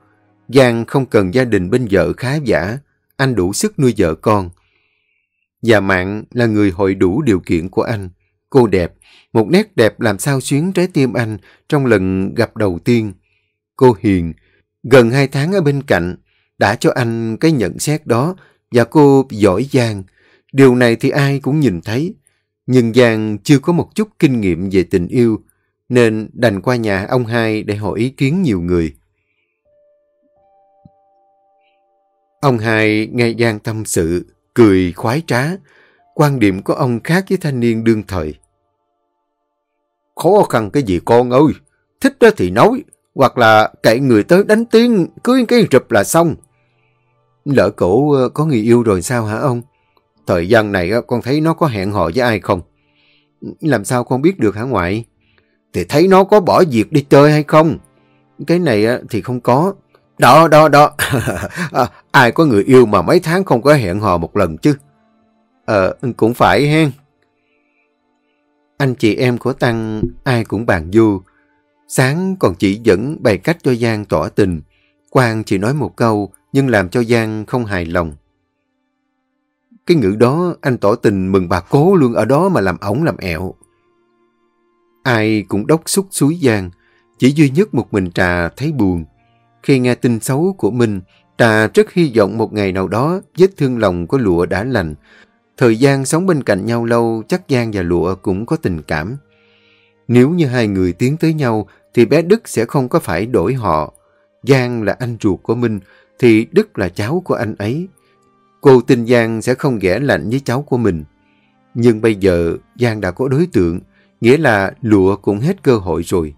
Giang không cần gia đình bên vợ khá giả, anh đủ sức nuôi vợ con. Và Mạng là người hội đủ điều kiện của anh. Cô đẹp, một nét đẹp làm sao xuyến trái tim anh trong lần gặp đầu tiên. Cô hiền, gần hai tháng ở bên cạnh, đã cho anh cái nhận xét đó và cô giỏi giang. Điều này thì ai cũng nhìn thấy. Nhưng Giang chưa có một chút kinh nghiệm về tình yêu, nên đành qua nhà ông hai để hỏi ý kiến nhiều người. Ông hai nghe Giang tâm sự, cười khoái trá. Quan điểm của ông khác với thanh niên đương thời. Khó khăn cái gì con ơi, thích đó thì nói, hoặc là cậy người tới đánh tiếng, cưới cái rụp là xong. Lỡ cổ ờ, có người yêu rồi sao hả ông? Thời gian này con thấy nó có hẹn hò với ai không? Làm sao con biết được hả ngoại? Thì thấy nó có bỏ việc đi chơi hay không? Cái này thì không có. Đó, đó, đó. à, ai có người yêu mà mấy tháng không có hẹn hò một lần chứ? Ờ, cũng phải hen. Anh chị em của Tăng ai cũng bàn du Sáng còn chỉ dẫn bày cách cho Giang tỏ tình. Quang chỉ nói một câu nhưng làm cho Giang không hài lòng. Cái ngữ đó anh tỏ tình mừng bà cố luôn ở đó mà làm ổng làm ẹo. Ai cũng đốc xúc suối Giang, chỉ duy nhất một mình Trà thấy buồn. Khi nghe tin xấu của mình, Trà rất hy vọng một ngày nào đó vết thương lòng của Lụa đã lành. Thời gian sống bên cạnh nhau lâu, chắc Giang và Lụa cũng có tình cảm. Nếu như hai người tiến tới nhau, thì bé Đức sẽ không có phải đổi họ. Giang là anh ruột của Minh, thì Đức là cháu của anh ấy. Cô tin Giang sẽ không ghẻ lạnh với cháu của mình. Nhưng bây giờ Giang đã có đối tượng, nghĩa là Lụa cũng hết cơ hội rồi.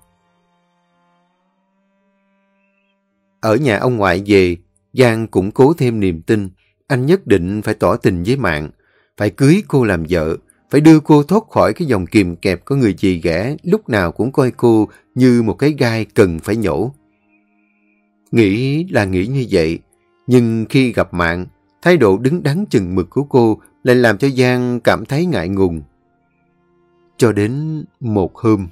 Ở nhà ông ngoại về, Giang cũng cố thêm niềm tin. Anh nhất định phải tỏ tình với mạng, phải cưới cô làm vợ, phải đưa cô thoát khỏi cái dòng kìm kẹp của người dì ghẻ lúc nào cũng coi cô như một cái gai cần phải nhổ. Nghĩ là nghĩ như vậy, nhưng khi gặp mạng, thái độ đứng đắn chừng mực của cô lại làm cho Giang cảm thấy ngại ngùng. Cho đến một hôm.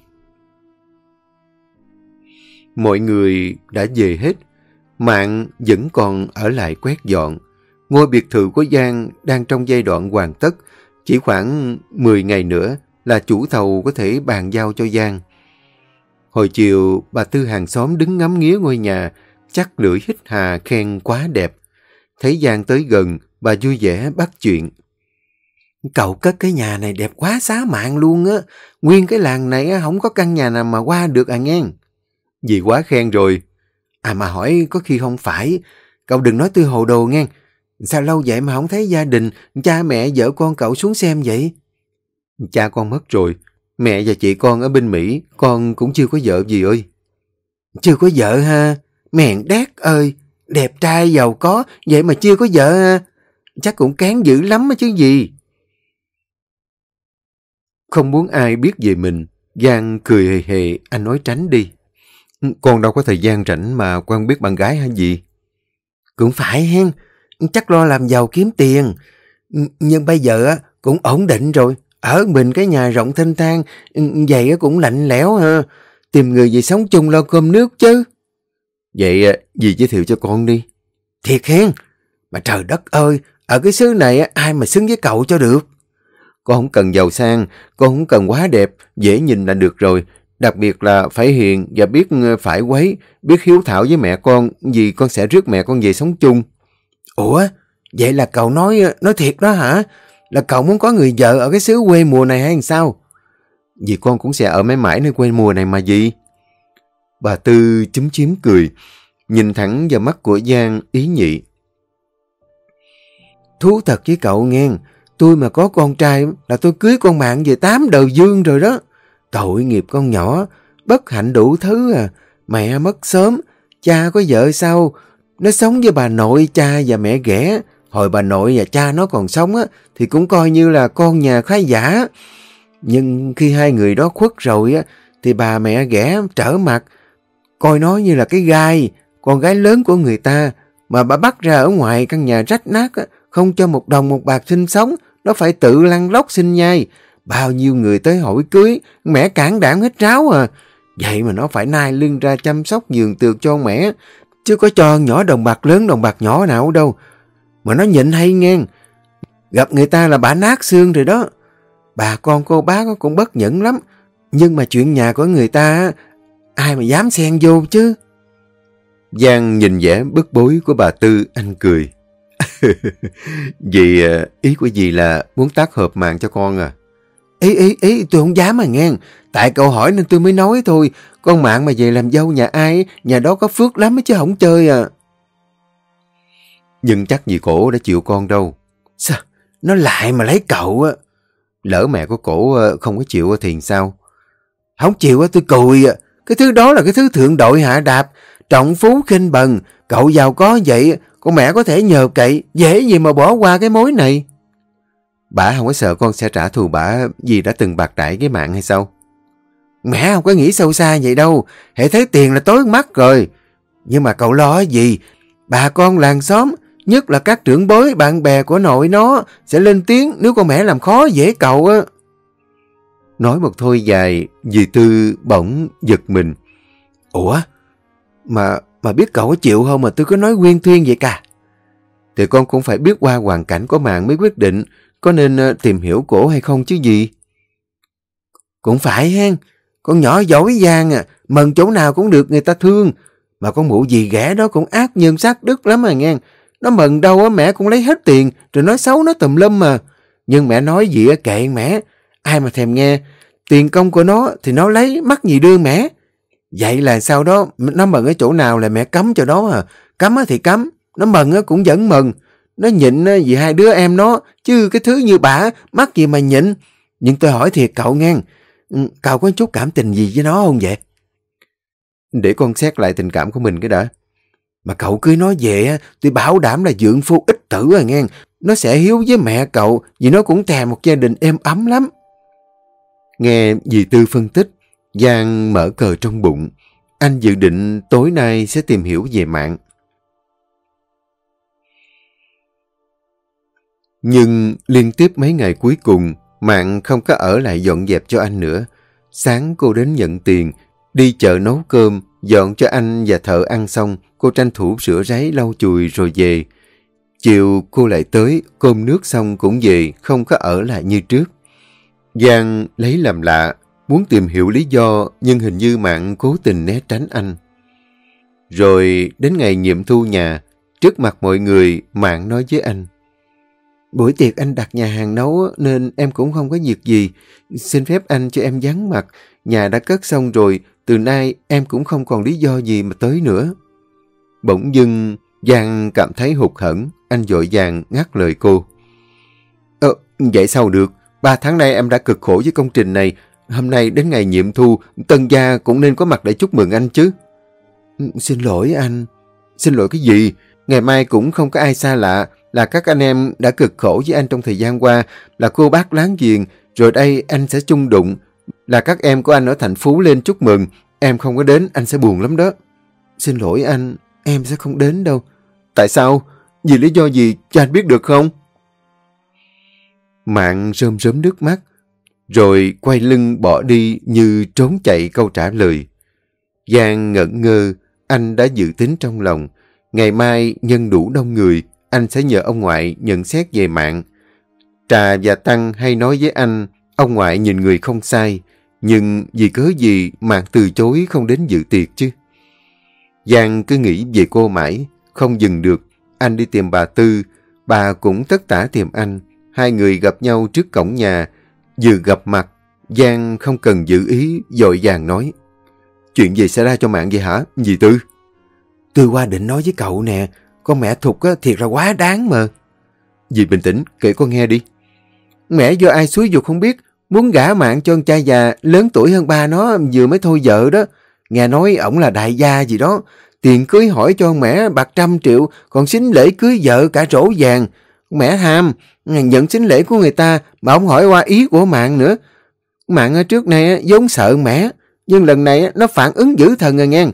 Mọi người đã về hết, Mạng vẫn còn ở lại quét dọn. Ngôi biệt thự của Giang đang trong giai đoạn hoàn tất. Chỉ khoảng 10 ngày nữa là chủ thầu có thể bàn giao cho Giang. Hồi chiều, bà Tư hàng xóm đứng ngắm nghía ngôi nhà, chắc lưỡi hít hà khen quá đẹp. Thấy Giang tới gần, bà vui vẻ bắt chuyện. Cậu cất cái nhà này đẹp quá xá mạng luôn á. Nguyên cái làng này á, không có căn nhà nào mà qua được à nghe. Dì quá khen rồi, À mà hỏi có khi không phải, cậu đừng nói tôi hồ đồ nghe. Sao lâu vậy mà không thấy gia đình, cha mẹ, vợ con cậu xuống xem vậy? Cha con mất rồi, Mẹ và chị con ở bên Mỹ, con cũng chưa có vợ gì ơi. Chưa có vợ ha? Mẹn đét ơi, đẹp trai giàu có, vậy mà chưa có vợ ha? Chắc cũng cán dữ lắm chứ gì. Không muốn ai biết về mình, Giang cười hề hề, anh nói tránh đi. Ừ, con đâu có thời gian rảnh mà quen biết bạn gái hay gì. Cũng phải hen, chắc lo làm giàu kiếm tiền. Ừ, nhưng bây giờ cũng ổn định rồi. Ở mình cái nhà rộng thanh thang, ừ, vậy cũng lạnh lẽo ha. Tìm người gì sống chung lo cơm nước chứ. Vậy ờ, dì giới thiệu cho con đi. Thiệt hen, mà trời đất ơi, ở cái xứ này ai mà xứng với cậu cho được. Con không cần giàu sang, con không cần quá đẹp, dễ nhìn là được rồi. Đặc biệt là phải hiền và biết ờ, phải quấy, biết hiếu thảo với mẹ con, vì con sẽ rước mẹ con về sống chung. Ủa, vậy là cậu nói ờ, nói thiệt đó hả? Là cậu muốn có người vợ ở cái xứ quê mùa này hay sao? Vì con cũng sẽ ở mãi mãi nơi quê mùa này mà gì? Bà Tư chúm chím cười, nhìn thẳng vào mắt của Giang ý nhị. Thú thật với cậu nghe, tôi mà có con trai là tôi cưới con bạn về tám đời dương rồi đó. Tội nghiệp con nhỏ, bất hạnh đủ thứ à. Mẹ mất sớm, cha có vợ sau. Nó sống với bà nội, cha và mẹ ghẻ. Hồi bà nội và cha nó còn sống á, thì cũng coi như là con nhà khá giả. Nhưng khi hai người đó khuất rồi á, thì bà mẹ ghẻ trở mặt. Coi nó như là cái gai, con gái lớn của người ta. Mà bà bắt ra ở ngoài căn nhà rách nát á, không cho một đồng một bạc sinh sống, nó phải tự lăn lóc xin nhai. Bao nhiêu người tới hỏi cưới, mẹ cản đảm hết ráo à. Vậy mà nó phải nai lưng ra chăm sóc giường tược cho mẹ, chứ có cho nhỏ đồng bạc lớn đồng bạc nhỏ nào đâu. Mà nó nhịn hay ngang. Gặp người ta là bà nát xương rồi đó. Bà con cô bác cũng bất nhẫn lắm. Nhưng mà chuyện nhà của người ta, ai mà dám xen vô chứ? Giang nhìn vẻ bức bối của bà Tư, anh cười. Vì ờ, ý của dì là muốn tác hợp mạng cho con à? Ý, ý, ý, tôi không dám mà nghe. Tại cậu hỏi nên tôi mới nói thôi. Con mạng mà về làm dâu nhà ai, nhà đó có phước lắm chứ không chơi à. Nhưng chắc dì cổ đã chịu con đâu. Sao? Nó lại mà lấy cậu á. Lỡ mẹ của cổ ờ, không có chịu thì sao? Không chịu á, tôi cùi à. Cái thứ đó là cái thứ thượng đội hạ đạp. Trọng phú khinh bần. Cậu giàu có vậy, con mẹ có thể nhờ cậy. Dễ gì mà bỏ qua cái mối này. Bà không có sợ con sẽ trả thù bà vì đã từng bạc đãi cái mạng hay sao? Mẹ không có nghĩ sâu xa vậy đâu. Hệ thấy tiền là tối mắt rồi. Nhưng mà cậu lo gì? Bà con làng xóm, nhất là các trưởng bối, bạn bè của nội nó sẽ lên tiếng nếu con mẹ làm khó dễ cậu á. Nói một thôi dài, dì Tư bỗng giật mình. Ủa? Mà mà biết cậu có chịu không mà tôi có nói nguyên thuyên vậy cả? Thì con cũng phải biết qua hoàn cảnh của mạng mới quyết định có nên ờ, tìm hiểu cổ hay không chứ gì. Cũng phải hen, con nhỏ giỏi giang à, mần chỗ nào cũng được người ta thương. Mà con mụ gì ghẻ đó cũng ác nhân sát đức lắm à nghe. Nó mần đâu á mẹ cũng lấy hết tiền rồi nói xấu nó tùm lum mà. Nhưng mẹ nói gì á kệ mẹ, ai mà thèm nghe. Tiền công của nó thì nó lấy mắc gì đưa mẹ. Vậy là sau đó nó mừng ở chỗ nào là mẹ cấm cho đó à. Cấm thì cấm, nó mừng cũng vẫn mừng Nó nhịn vì hai đứa em nó, chứ cái thứ như bà, mắc gì mà nhịn. Nhưng tôi hỏi thiệt cậu nghe, ừ, cậu có chút cảm tình gì với nó không vậy? Để con xét lại tình cảm của mình cái đã. Mà cậu cứ nói về, tôi bảo đảm là dưỡng phu ích tử à nghe. Nó sẽ hiếu với mẹ cậu, vì nó cũng thèm một gia đình êm ấm lắm. Nghe dì Tư phân tích, Giang mở cờ trong bụng. Anh dự định tối nay sẽ tìm hiểu về mạng. Nhưng liên tiếp mấy ngày cuối cùng, Mạng không có ở lại dọn dẹp cho anh nữa. Sáng cô đến nhận tiền, đi chợ nấu cơm, dọn cho anh và thợ ăn xong, cô tranh thủ rửa ráy lau chùi rồi về. Chiều cô lại tới, cơm nước xong cũng về, không có ở lại như trước. Giang lấy làm lạ, muốn tìm hiểu lý do, nhưng hình như Mạng cố tình né tránh anh. Rồi đến ngày nghiệm thu nhà, trước mặt mọi người, Mạng nói với anh. Buổi tiệc anh đặt nhà hàng nấu nên em cũng không có việc gì. Xin phép anh cho em vắng mặt. Nhà đã cất xong rồi, từ nay em cũng không còn lý do gì mà tới nữa. Bỗng dưng, Giang cảm thấy hụt hẫng, anh dội vàng ngắt lời cô. Ờ, vậy sao được? Ba tháng nay em đã cực khổ với công trình này. Hôm nay đến ngày nhiệm thu, tân gia cũng nên có mặt để chúc mừng anh chứ. Ừ, xin lỗi anh. Xin lỗi cái gì? Ngày mai cũng không có ai xa lạ, là các anh em đã cực khổ với anh trong thời gian qua, là cô bác láng giềng, rồi đây anh sẽ chung đụng, là các em của anh ở thành phố lên chúc mừng, em không có đến anh sẽ buồn lắm đó. Xin lỗi anh, em sẽ không đến đâu. Tại sao? Vì lý do gì cho anh biết được không? Mạng rơm rớm nước mắt, rồi quay lưng bỏ đi như trốn chạy câu trả lời. Giang ngẩn ngơ, anh đã dự tính trong lòng. Ngày mai nhân đủ đông người, anh sẽ nhờ ông ngoại nhận xét về mạng. Trà và Tăng hay nói với anh, ông ngoại nhìn người không sai, nhưng vì cớ gì mạng từ chối không đến dự tiệc chứ? Giang cứ nghĩ về cô mãi, không dừng được. Anh đi tìm bà Tư, bà cũng tất tả tìm anh. Hai người gặp nhau trước cổng nhà, vừa gặp mặt, Giang không cần giữ ý, dội vàng nói. Chuyện gì xảy ra cho mạng vậy hả, dì Tư? Tôi qua định nói với cậu nè, con mẹ Thục á, thiệt là quá đáng mà. Dì bình tĩnh, kể con nghe đi. Mẹ do ai xúi dục không biết, muốn gả mạng cho con trai già lớn tuổi hơn ba nó vừa mới thôi vợ đó. Nghe nói ổng là đại gia gì đó, tiền cưới hỏi cho mẹ bạc trăm triệu, còn xính lễ cưới vợ cả rổ vàng. Mẹ ham, nhận xính lễ của người ta mà ông hỏi qua ý của mạng nữa. Mạng ở trước này vốn sợ mẹ, nhưng lần này nó phản ứng dữ thần rồi nghe.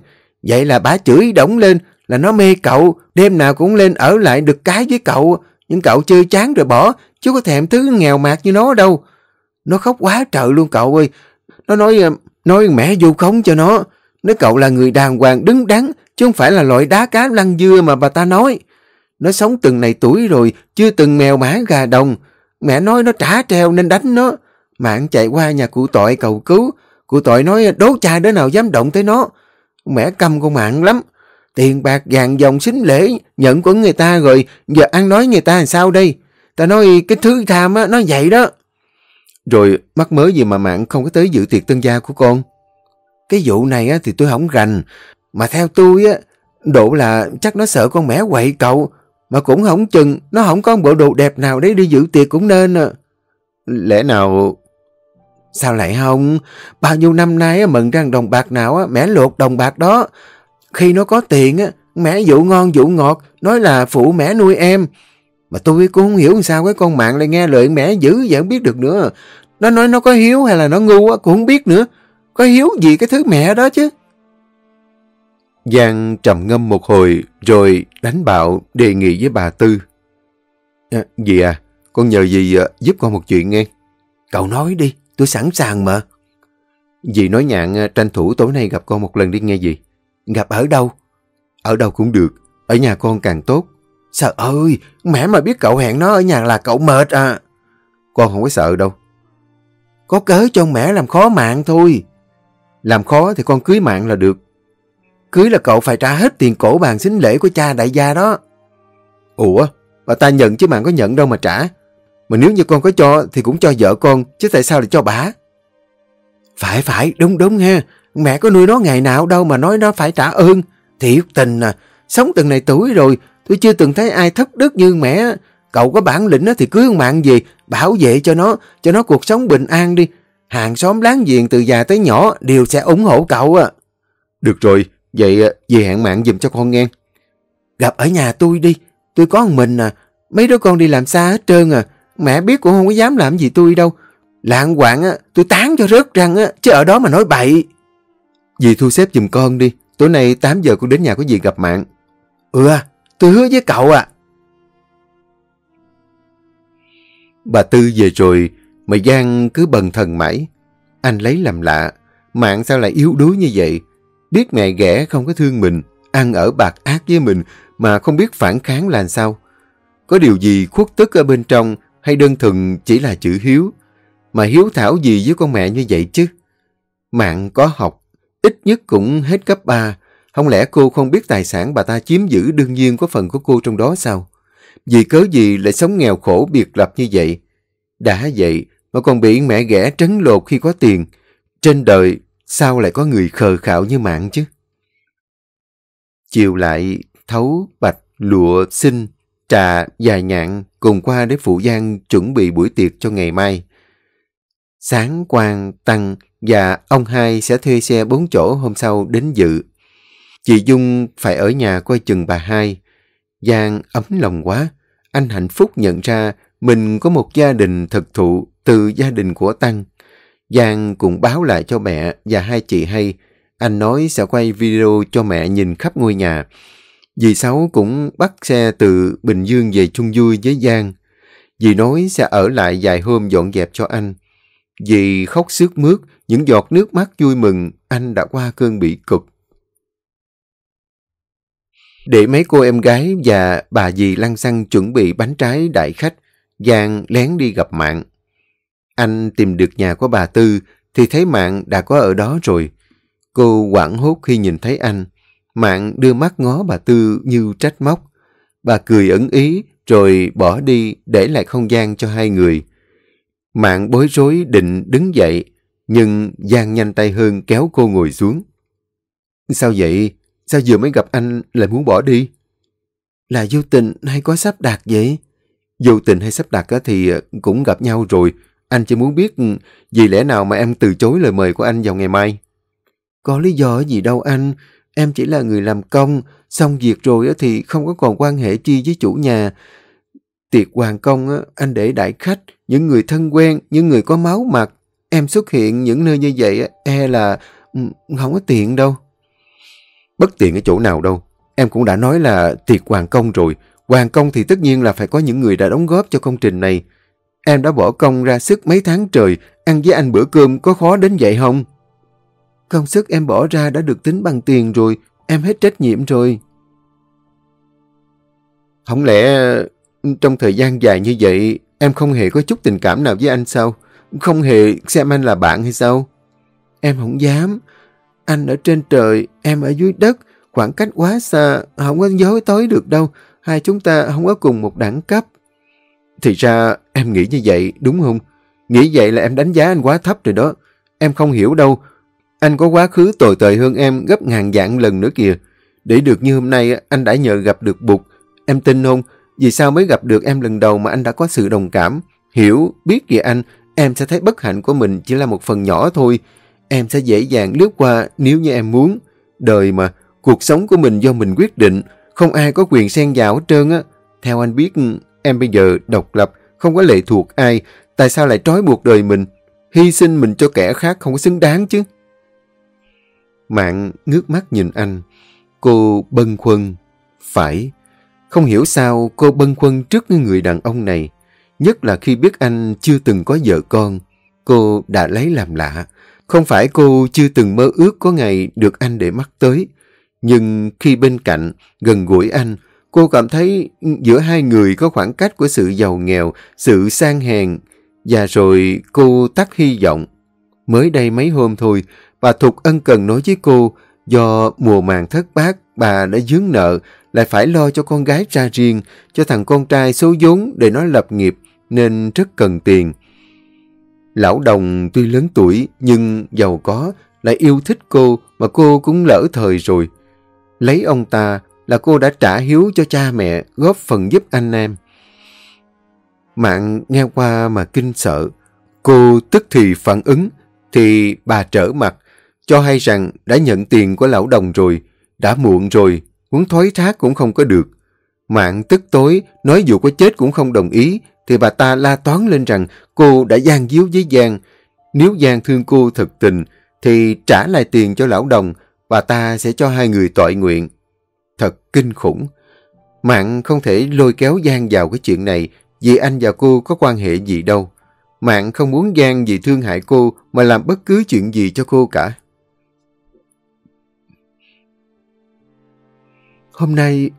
Vậy là bà chửi đổng lên là nó mê cậu, đêm nào cũng lên ở lại được cái với cậu. Nhưng cậu chơi chán rồi bỏ, chứ có thèm thứ nghèo mạt như nó đâu. Nó khóc quá trời luôn cậu ơi. Nó nói ờ, nói mẹ vô khống cho nó. Nói cậu là người đàng hoàng đứng đắn, chứ không phải là loại đá cá lăn dưa mà bà ta nói. Nó sống từng này tuổi rồi, chưa từng mèo mã gà đồng. Mẹ nói nó trả treo nên đánh nó. Mạng chạy qua nhà cụ tội cầu cứu. Cụ tội nói đố cha đứa nào dám động tới nó. Mẹ căm con mạng lắm. Tiền bạc vàng dòng xính lễ, nhận của người ta rồi, giờ ăn nói người ta làm sao đây? Ta nói cái thứ tham á, nó vậy đó. Rồi mắc mới gì mà mạng không có tới dự tiệc tân gia của con? Cái vụ này á, thì tôi không rành. Mà theo tôi á, độ là chắc nó sợ con mẹ quậy cậu. Mà cũng không chừng, nó không có bộ đồ đẹp nào để đi dự tiệc cũng nên à. Lẽ nào... Sao lại không? Bao nhiêu năm nay mừng răng đồng bạc nào á, mẹ luộc đồng bạc đó. Khi nó có tiền á, mẹ dụ ngon dụ ngọt, nói là phụ mẹ nuôi em. Mà tôi cũng không hiểu sao cái con mạng lại nghe lời mẹ dữ vậy không biết được nữa. Nó nói nó có hiếu hay là nó ngu á, cũng không biết nữa. Có hiếu gì cái thứ mẹ đó chứ. Giang trầm ngâm một hồi rồi đánh bạo đề nghị với bà Tư. À, dì à, con nhờ dì uh, giúp con một chuyện nghe. Cậu nói đi, tôi sẵn sàng mà. Dì nói nhạn uh, tranh thủ tối nay gặp con một lần đi nghe gì. Gặp ở đâu? Ở đâu cũng được, ở nhà con càng tốt. Sợ ơi, mẹ mà biết cậu hẹn nó ở nhà là cậu mệt à. Con không có sợ đâu. Có cớ cho mẹ làm khó mạng thôi. Làm khó thì con cưới mạng là được. Cưới là cậu phải trả hết tiền cổ bàn xính lễ của cha đại gia đó. Ủa, bà ta nhận chứ mạng có nhận đâu mà trả. Mà nếu như con có cho thì cũng cho vợ con, chứ tại sao lại cho bà? Phải phải, đúng đúng ha. Mẹ có nuôi nó ngày nào đâu mà nói nó phải trả ơn. Thiệt tình à, sống từng này tuổi rồi, tôi chưa từng thấy ai thất đức như mẹ. Cậu có bản lĩnh thì cưới ông mạng gì, bảo vệ cho nó, cho nó cuộc sống bình an đi. Hàng xóm láng giềng từ già tới nhỏ đều sẽ ủng hộ cậu à. Được rồi, vậy à, về hẹn mạng dùm cho con nghe. Gặp ở nhà tôi đi, tôi có một mình à. Mấy đứa con đi làm xa hết trơn à. Mẹ biết cũng không có dám làm gì tôi đâu. Lạng quạng á, tôi tán cho rớt răng á, chứ ở đó mà nói bậy. Dì thu xếp dùm con đi, tối nay 8 giờ con đến nhà của dì gặp mạng. Ừ à, tôi hứa với cậu à. Bà Tư về rồi, mà Giang cứ bần thần mãi. Anh lấy làm lạ, mạng sao lại yếu đuối như vậy? Biết mẹ ghẻ không có thương mình, ăn ở bạc ác với mình mà không biết phản kháng là sao? Có điều gì khuất tức ở bên trong hay đơn thuần chỉ là chữ hiếu? Mà hiếu thảo gì với con mẹ như vậy chứ? Mạng có học, ít nhất cũng hết cấp 3. Không lẽ cô không biết tài sản bà ta chiếm giữ đương nhiên có phần của cô trong đó sao? Vì cớ gì lại sống nghèo khổ biệt lập như vậy? Đã vậy mà còn bị mẹ ghẻ trấn lột khi có tiền. Trên đời sao lại có người khờ khạo như mạng chứ? Chiều lại, thấu, bạch, lụa xinh trà dài nhạn cùng qua để phụ Giang chuẩn bị buổi tiệc cho ngày mai. Sáng quang, tăng và ông hai sẽ thuê xe bốn chỗ hôm sau đến dự. Chị Dung phải ở nhà coi chừng bà hai. Giang ấm lòng quá. Anh hạnh phúc nhận ra mình có một gia đình thực thụ từ gia đình của Tăng. Giang cũng báo lại cho mẹ và hai chị hay. Anh nói sẽ quay video cho mẹ nhìn khắp ngôi nhà. Dì Sáu cũng bắt xe từ Bình Dương về chung vui với Giang. Dì nói sẽ ở lại vài hôm dọn dẹp cho anh. Dì khóc sướt mướt, những giọt nước mắt vui mừng, anh đã qua cơn bị cực. Để mấy cô em gái và bà dì lăng xăng chuẩn bị bánh trái đại khách, Giang lén đi gặp Mạng. Anh tìm được nhà của bà Tư thì thấy Mạng đã có ở đó rồi. Cô quảng hốt khi nhìn thấy anh. Mạng đưa mắt ngó bà Tư như trách móc. Bà cười ẩn ý rồi bỏ đi để lại không gian cho hai người. Mạng bối rối định đứng dậy, nhưng Giang nhanh tay hơn kéo cô ngồi xuống. Sao vậy? Sao vừa mới gặp anh lại muốn bỏ đi? Là vô tình hay có sắp đặt vậy? Vô tình hay sắp đặt thì cũng gặp nhau rồi. Anh chỉ muốn biết vì lẽ nào mà em từ chối lời mời của anh vào ngày mai. Có lý do gì đâu anh. Em chỉ là người làm công. Xong việc rồi thì không có còn quan hệ chi với chủ nhà. Tiệc hoàng công anh để đại khách, những người thân quen, những người có máu mặt. Em xuất hiện những nơi như vậy e là ừ, không có tiện đâu. Bất tiện ở chỗ nào đâu. Em cũng đã nói là tiệc hoàng công rồi. Hoàng công thì tất nhiên là phải có những người đã đóng góp cho công trình này. Em đã bỏ công ra sức mấy tháng trời, ăn với anh bữa cơm có khó đến vậy không? Công sức em bỏ ra đã được tính bằng tiền rồi, em hết trách nhiệm rồi. Không lẽ trong thời gian dài như vậy em không hề có chút tình cảm nào với anh sao? Không hề xem anh là bạn hay sao? Em không dám. Anh ở trên trời, em ở dưới đất, khoảng cách quá xa, không có dối tối được đâu. Hai chúng ta không có cùng một đẳng cấp. Thì ra em nghĩ như vậy, đúng không? Nghĩ vậy là em đánh giá anh quá thấp rồi đó. Em không hiểu đâu. Anh có quá khứ tồi tệ hơn em gấp ngàn dạng lần nữa kìa. Để được như hôm nay, anh đã nhờ gặp được Bụt. Em tin không? Vì sao mới gặp được em lần đầu mà anh đã có sự đồng cảm? Hiểu, biết về anh, em sẽ thấy bất hạnh của mình chỉ là một phần nhỏ thôi. Em sẽ dễ dàng lướt qua nếu như em muốn. Đời mà, cuộc sống của mình do mình quyết định, không ai có quyền xen vào hết trơn á. Theo anh biết, em bây giờ độc lập, không có lệ thuộc ai, tại sao lại trói buộc đời mình? Hy sinh mình cho kẻ khác không có xứng đáng chứ. Mạng ngước mắt nhìn anh. Cô bâng khuân. Phải. Không hiểu sao cô bâng khuân trước người đàn ông này. Nhất là khi biết anh chưa từng có vợ con. Cô đã lấy làm lạ. Không phải cô chưa từng mơ ước có ngày được anh để mắt tới. Nhưng khi bên cạnh, gần gũi anh, cô cảm thấy giữa hai người có khoảng cách của sự giàu nghèo, sự sang hèn. Và rồi cô tắt hy vọng. Mới đây mấy hôm thôi, bà Thục ân cần nói với cô, do mùa màng thất bát, bà đã dướng nợ, lại phải lo cho con gái ra riêng, cho thằng con trai số vốn để nó lập nghiệp, nên rất cần tiền. Lão Đồng tuy lớn tuổi nhưng giàu có, lại yêu thích cô mà cô cũng lỡ thời rồi. Lấy ông ta là cô đã trả hiếu cho cha mẹ, góp phần giúp anh em. Mạng nghe qua mà kinh sợ. Cô tức thì phản ứng, thì bà trở mặt, cho hay rằng đã nhận tiền của lão đồng rồi, đã muộn rồi, muốn thối thác cũng không có được. Mạng tức tối, nói dù có chết cũng không đồng ý, thì bà ta la toán lên rằng cô đã gian díu với Giang. Nếu Giang thương cô thật tình, thì trả lại tiền cho lão đồng, bà ta sẽ cho hai người tội nguyện. Thật kinh khủng. Mạng không thể lôi kéo Giang vào cái chuyện này, vì anh và cô có quan hệ gì đâu. Mạng không muốn Giang vì thương hại cô mà làm bất cứ chuyện gì cho cô cả. Hôm nay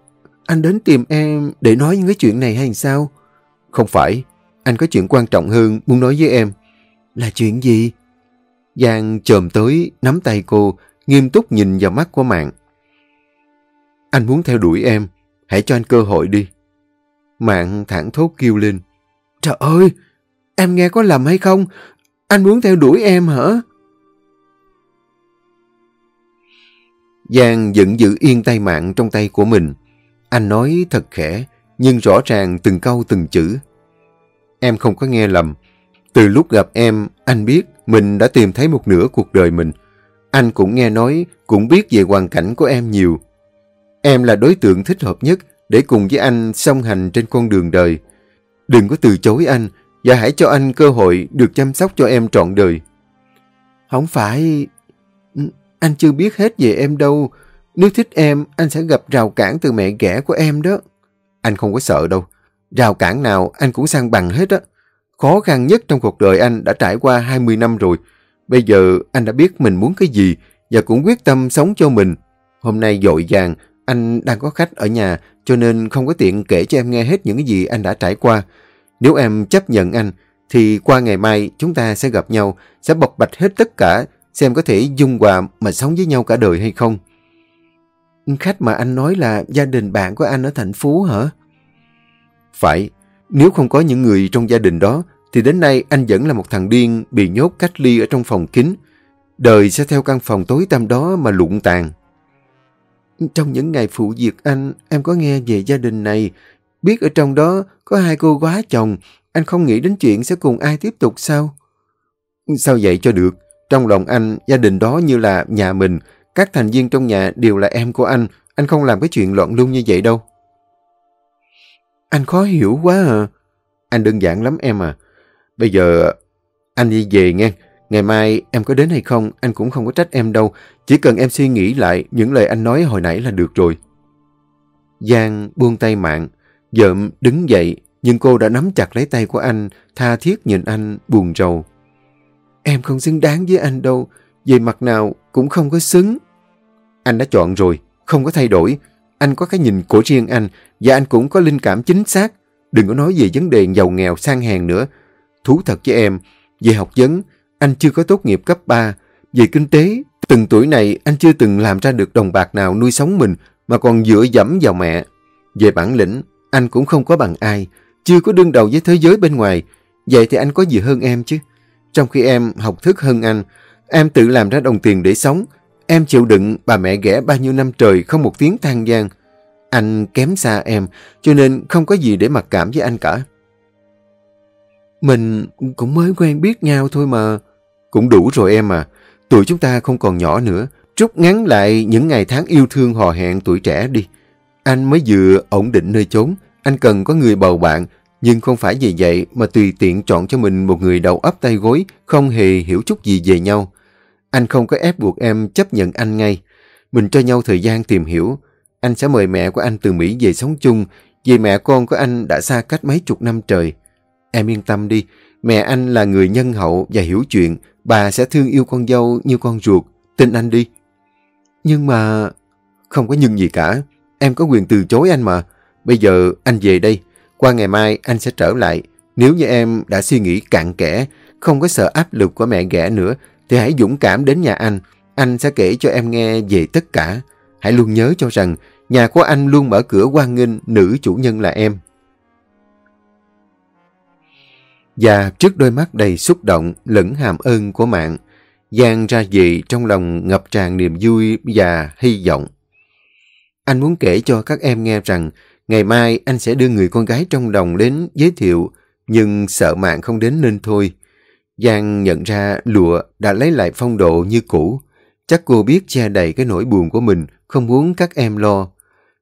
anh đến tìm em để nói những cái chuyện này hay sao? Không phải, anh có chuyện quan trọng hơn muốn nói với em. Là chuyện gì? Giang chồm tới, nắm tay cô, nghiêm túc nhìn vào mắt của Mạng. Anh muốn theo đuổi em, hãy cho anh cơ hội đi. Mạng thẳng thốt kêu lên. Trời ơi, em nghe có lầm hay không? Anh muốn theo đuổi em hả? Giang vẫn giữ yên tay Mạng trong tay của mình. Anh nói thật khẽ, nhưng rõ ràng từng câu từng chữ. Em không có nghe lầm. Từ lúc gặp em, Anh biết mình đã tìm thấy một nửa cuộc đời mình. Anh cũng nghe nói, cũng biết về hoàn cảnh của em nhiều. Em là đối tượng thích hợp nhất để cùng với anh song hành trên con đường đời. Đừng có từ chối anh và hãy cho anh cơ hội được chăm sóc cho em trọn đời. Không phải... Anh chưa biết hết về em đâu. Nếu thích em, anh sẽ gặp rào cản từ mẹ ghẻ của em đó. Anh không có sợ đâu. Rào cản nào anh cũng sang bằng hết á. Khó khăn nhất trong cuộc đời anh đã trải qua 20 năm rồi. Bây giờ anh đã biết mình muốn cái gì và cũng quyết tâm sống cho mình. Hôm nay dội vàng, anh đang có khách ở nhà cho nên không có tiện kể cho em nghe hết những cái gì anh đã trải qua. Nếu em chấp nhận anh, thì qua ngày mai chúng ta sẽ gặp nhau, sẽ bộc bạch hết tất cả, xem có thể dung hòa mà sống với nhau cả đời hay không. Khách mà anh nói là gia đình bạn của anh ở thành phố hả? Phải, nếu không có những người trong gia đình đó, thì đến nay anh vẫn là một thằng điên bị nhốt cách ly ở trong phòng kín. Đời sẽ theo căn phòng tối tăm đó mà lụng tàn. Trong những ngày phụ việc anh, em có nghe về gia đình này. Biết ở trong đó có hai cô quá chồng, anh không nghĩ đến chuyện sẽ cùng ai tiếp tục sao? Sao vậy cho được? Trong lòng anh, gia đình đó như là nhà mình. Các thành viên trong nhà đều là em của anh. Anh không làm cái chuyện loạn luôn như vậy đâu. Anh khó hiểu quá à. Anh đơn giản lắm em à. Bây giờ anh đi về nghe. Ngày mai em có đến hay không, anh cũng không có trách em đâu. Chỉ cần em suy nghĩ lại những lời anh nói hồi nãy là được rồi. Giang buông tay mạng, dợm đứng dậy, nhưng cô đã nắm chặt lấy tay của anh, tha thiết nhìn anh buồn rầu. Em không xứng đáng với anh đâu, về mặt nào cũng không có xứng. Anh đã chọn rồi, không có thay đổi. Anh có cái nhìn của riêng anh, và anh cũng có linh cảm chính xác. Đừng có nói về vấn đề giàu nghèo sang hèn nữa. Thú thật với em, về học vấn, anh chưa có tốt nghiệp cấp 3. Về kinh tế, từng tuổi này anh chưa từng làm ra được đồng bạc nào nuôi sống mình mà còn dựa dẫm vào mẹ. Về bản lĩnh, anh cũng không có bằng ai, chưa có đương đầu với thế giới bên ngoài. Vậy thì anh có gì hơn em chứ? Trong khi em học thức hơn anh, em tự làm ra đồng tiền để sống. Em chịu đựng bà mẹ ghẻ bao nhiêu năm trời không một tiếng than gian. Anh kém xa em, cho nên không có gì để mặc cảm với anh cả. Mình cũng mới quen biết nhau thôi mà. Cũng đủ rồi em à. Tụi chúng ta không còn nhỏ nữa. Trúc ngắn lại những ngày tháng yêu thương hò hẹn tuổi trẻ đi. Anh mới vừa ổn định nơi chốn. Anh cần có người bầu bạn. Nhưng không phải vì vậy mà tùy tiện chọn cho mình một người đầu ấp tay gối, không hề hiểu chút gì về nhau. Anh không có ép buộc em chấp nhận anh ngay. Mình cho nhau thời gian tìm hiểu. Anh sẽ mời mẹ của anh từ Mỹ về sống chung, vì mẹ con của anh đã xa cách mấy chục năm trời. Em yên tâm đi, mẹ anh là người nhân hậu và hiểu chuyện, bà sẽ thương yêu con dâu như con ruột, tin anh đi. Nhưng mà... Không có nhưng gì cả, em có quyền từ chối anh mà. Bây giờ anh về đây, qua ngày mai anh sẽ trở lại. Nếu như em đã suy nghĩ cạn kẽ, không có sợ áp lực của mẹ ghẻ nữa, thì hãy dũng cảm đến nhà anh. Anh sẽ kể cho em nghe về tất cả. Hãy luôn nhớ cho rằng, nhà của anh luôn mở cửa quan nghênh nữ chủ nhân là em. Và trước đôi mắt đầy xúc động lẫn hàm ơn của mạng, Giang ra gì trong lòng ngập tràn niềm vui và hy vọng. Anh muốn kể cho các em nghe rằng ngày mai anh sẽ đưa người con gái trong lòng đến giới thiệu, nhưng sợ mạng không đến nên thôi. Giang nhận ra lụa đã lấy lại phong độ như cũ. Chắc cô biết che đầy cái nỗi buồn của mình, không muốn các em lo.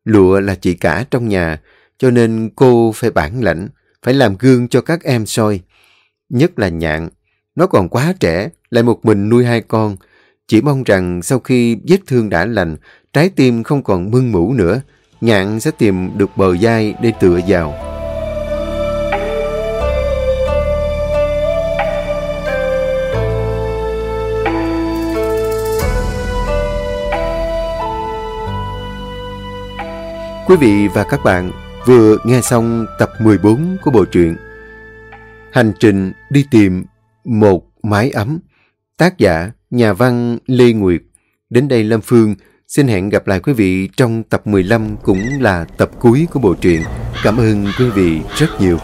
Lụa là chị cả trong nhà, cho nên cô phải bản lãnh, phải làm gương cho các em soi. Nhất là nhạn, nó còn quá trẻ, lại một mình nuôi hai con. Chỉ mong rằng sau khi vết thương đã lành, trái tim không còn mưng mũ nữa, nhạn sẽ tìm được bờ vai để tựa vào. Quý vị và các bạn vừa nghe xong tập 14 của bộ truyện, Hành trình đi tìm một mái ấm. Tác giả nhà văn Lê Nguyệt. Đến đây Lâm Phương xin hẹn gặp lại quý vị trong tập 15 cũng là tập cuối của bộ truyện. Cảm ơn quý vị rất nhiều.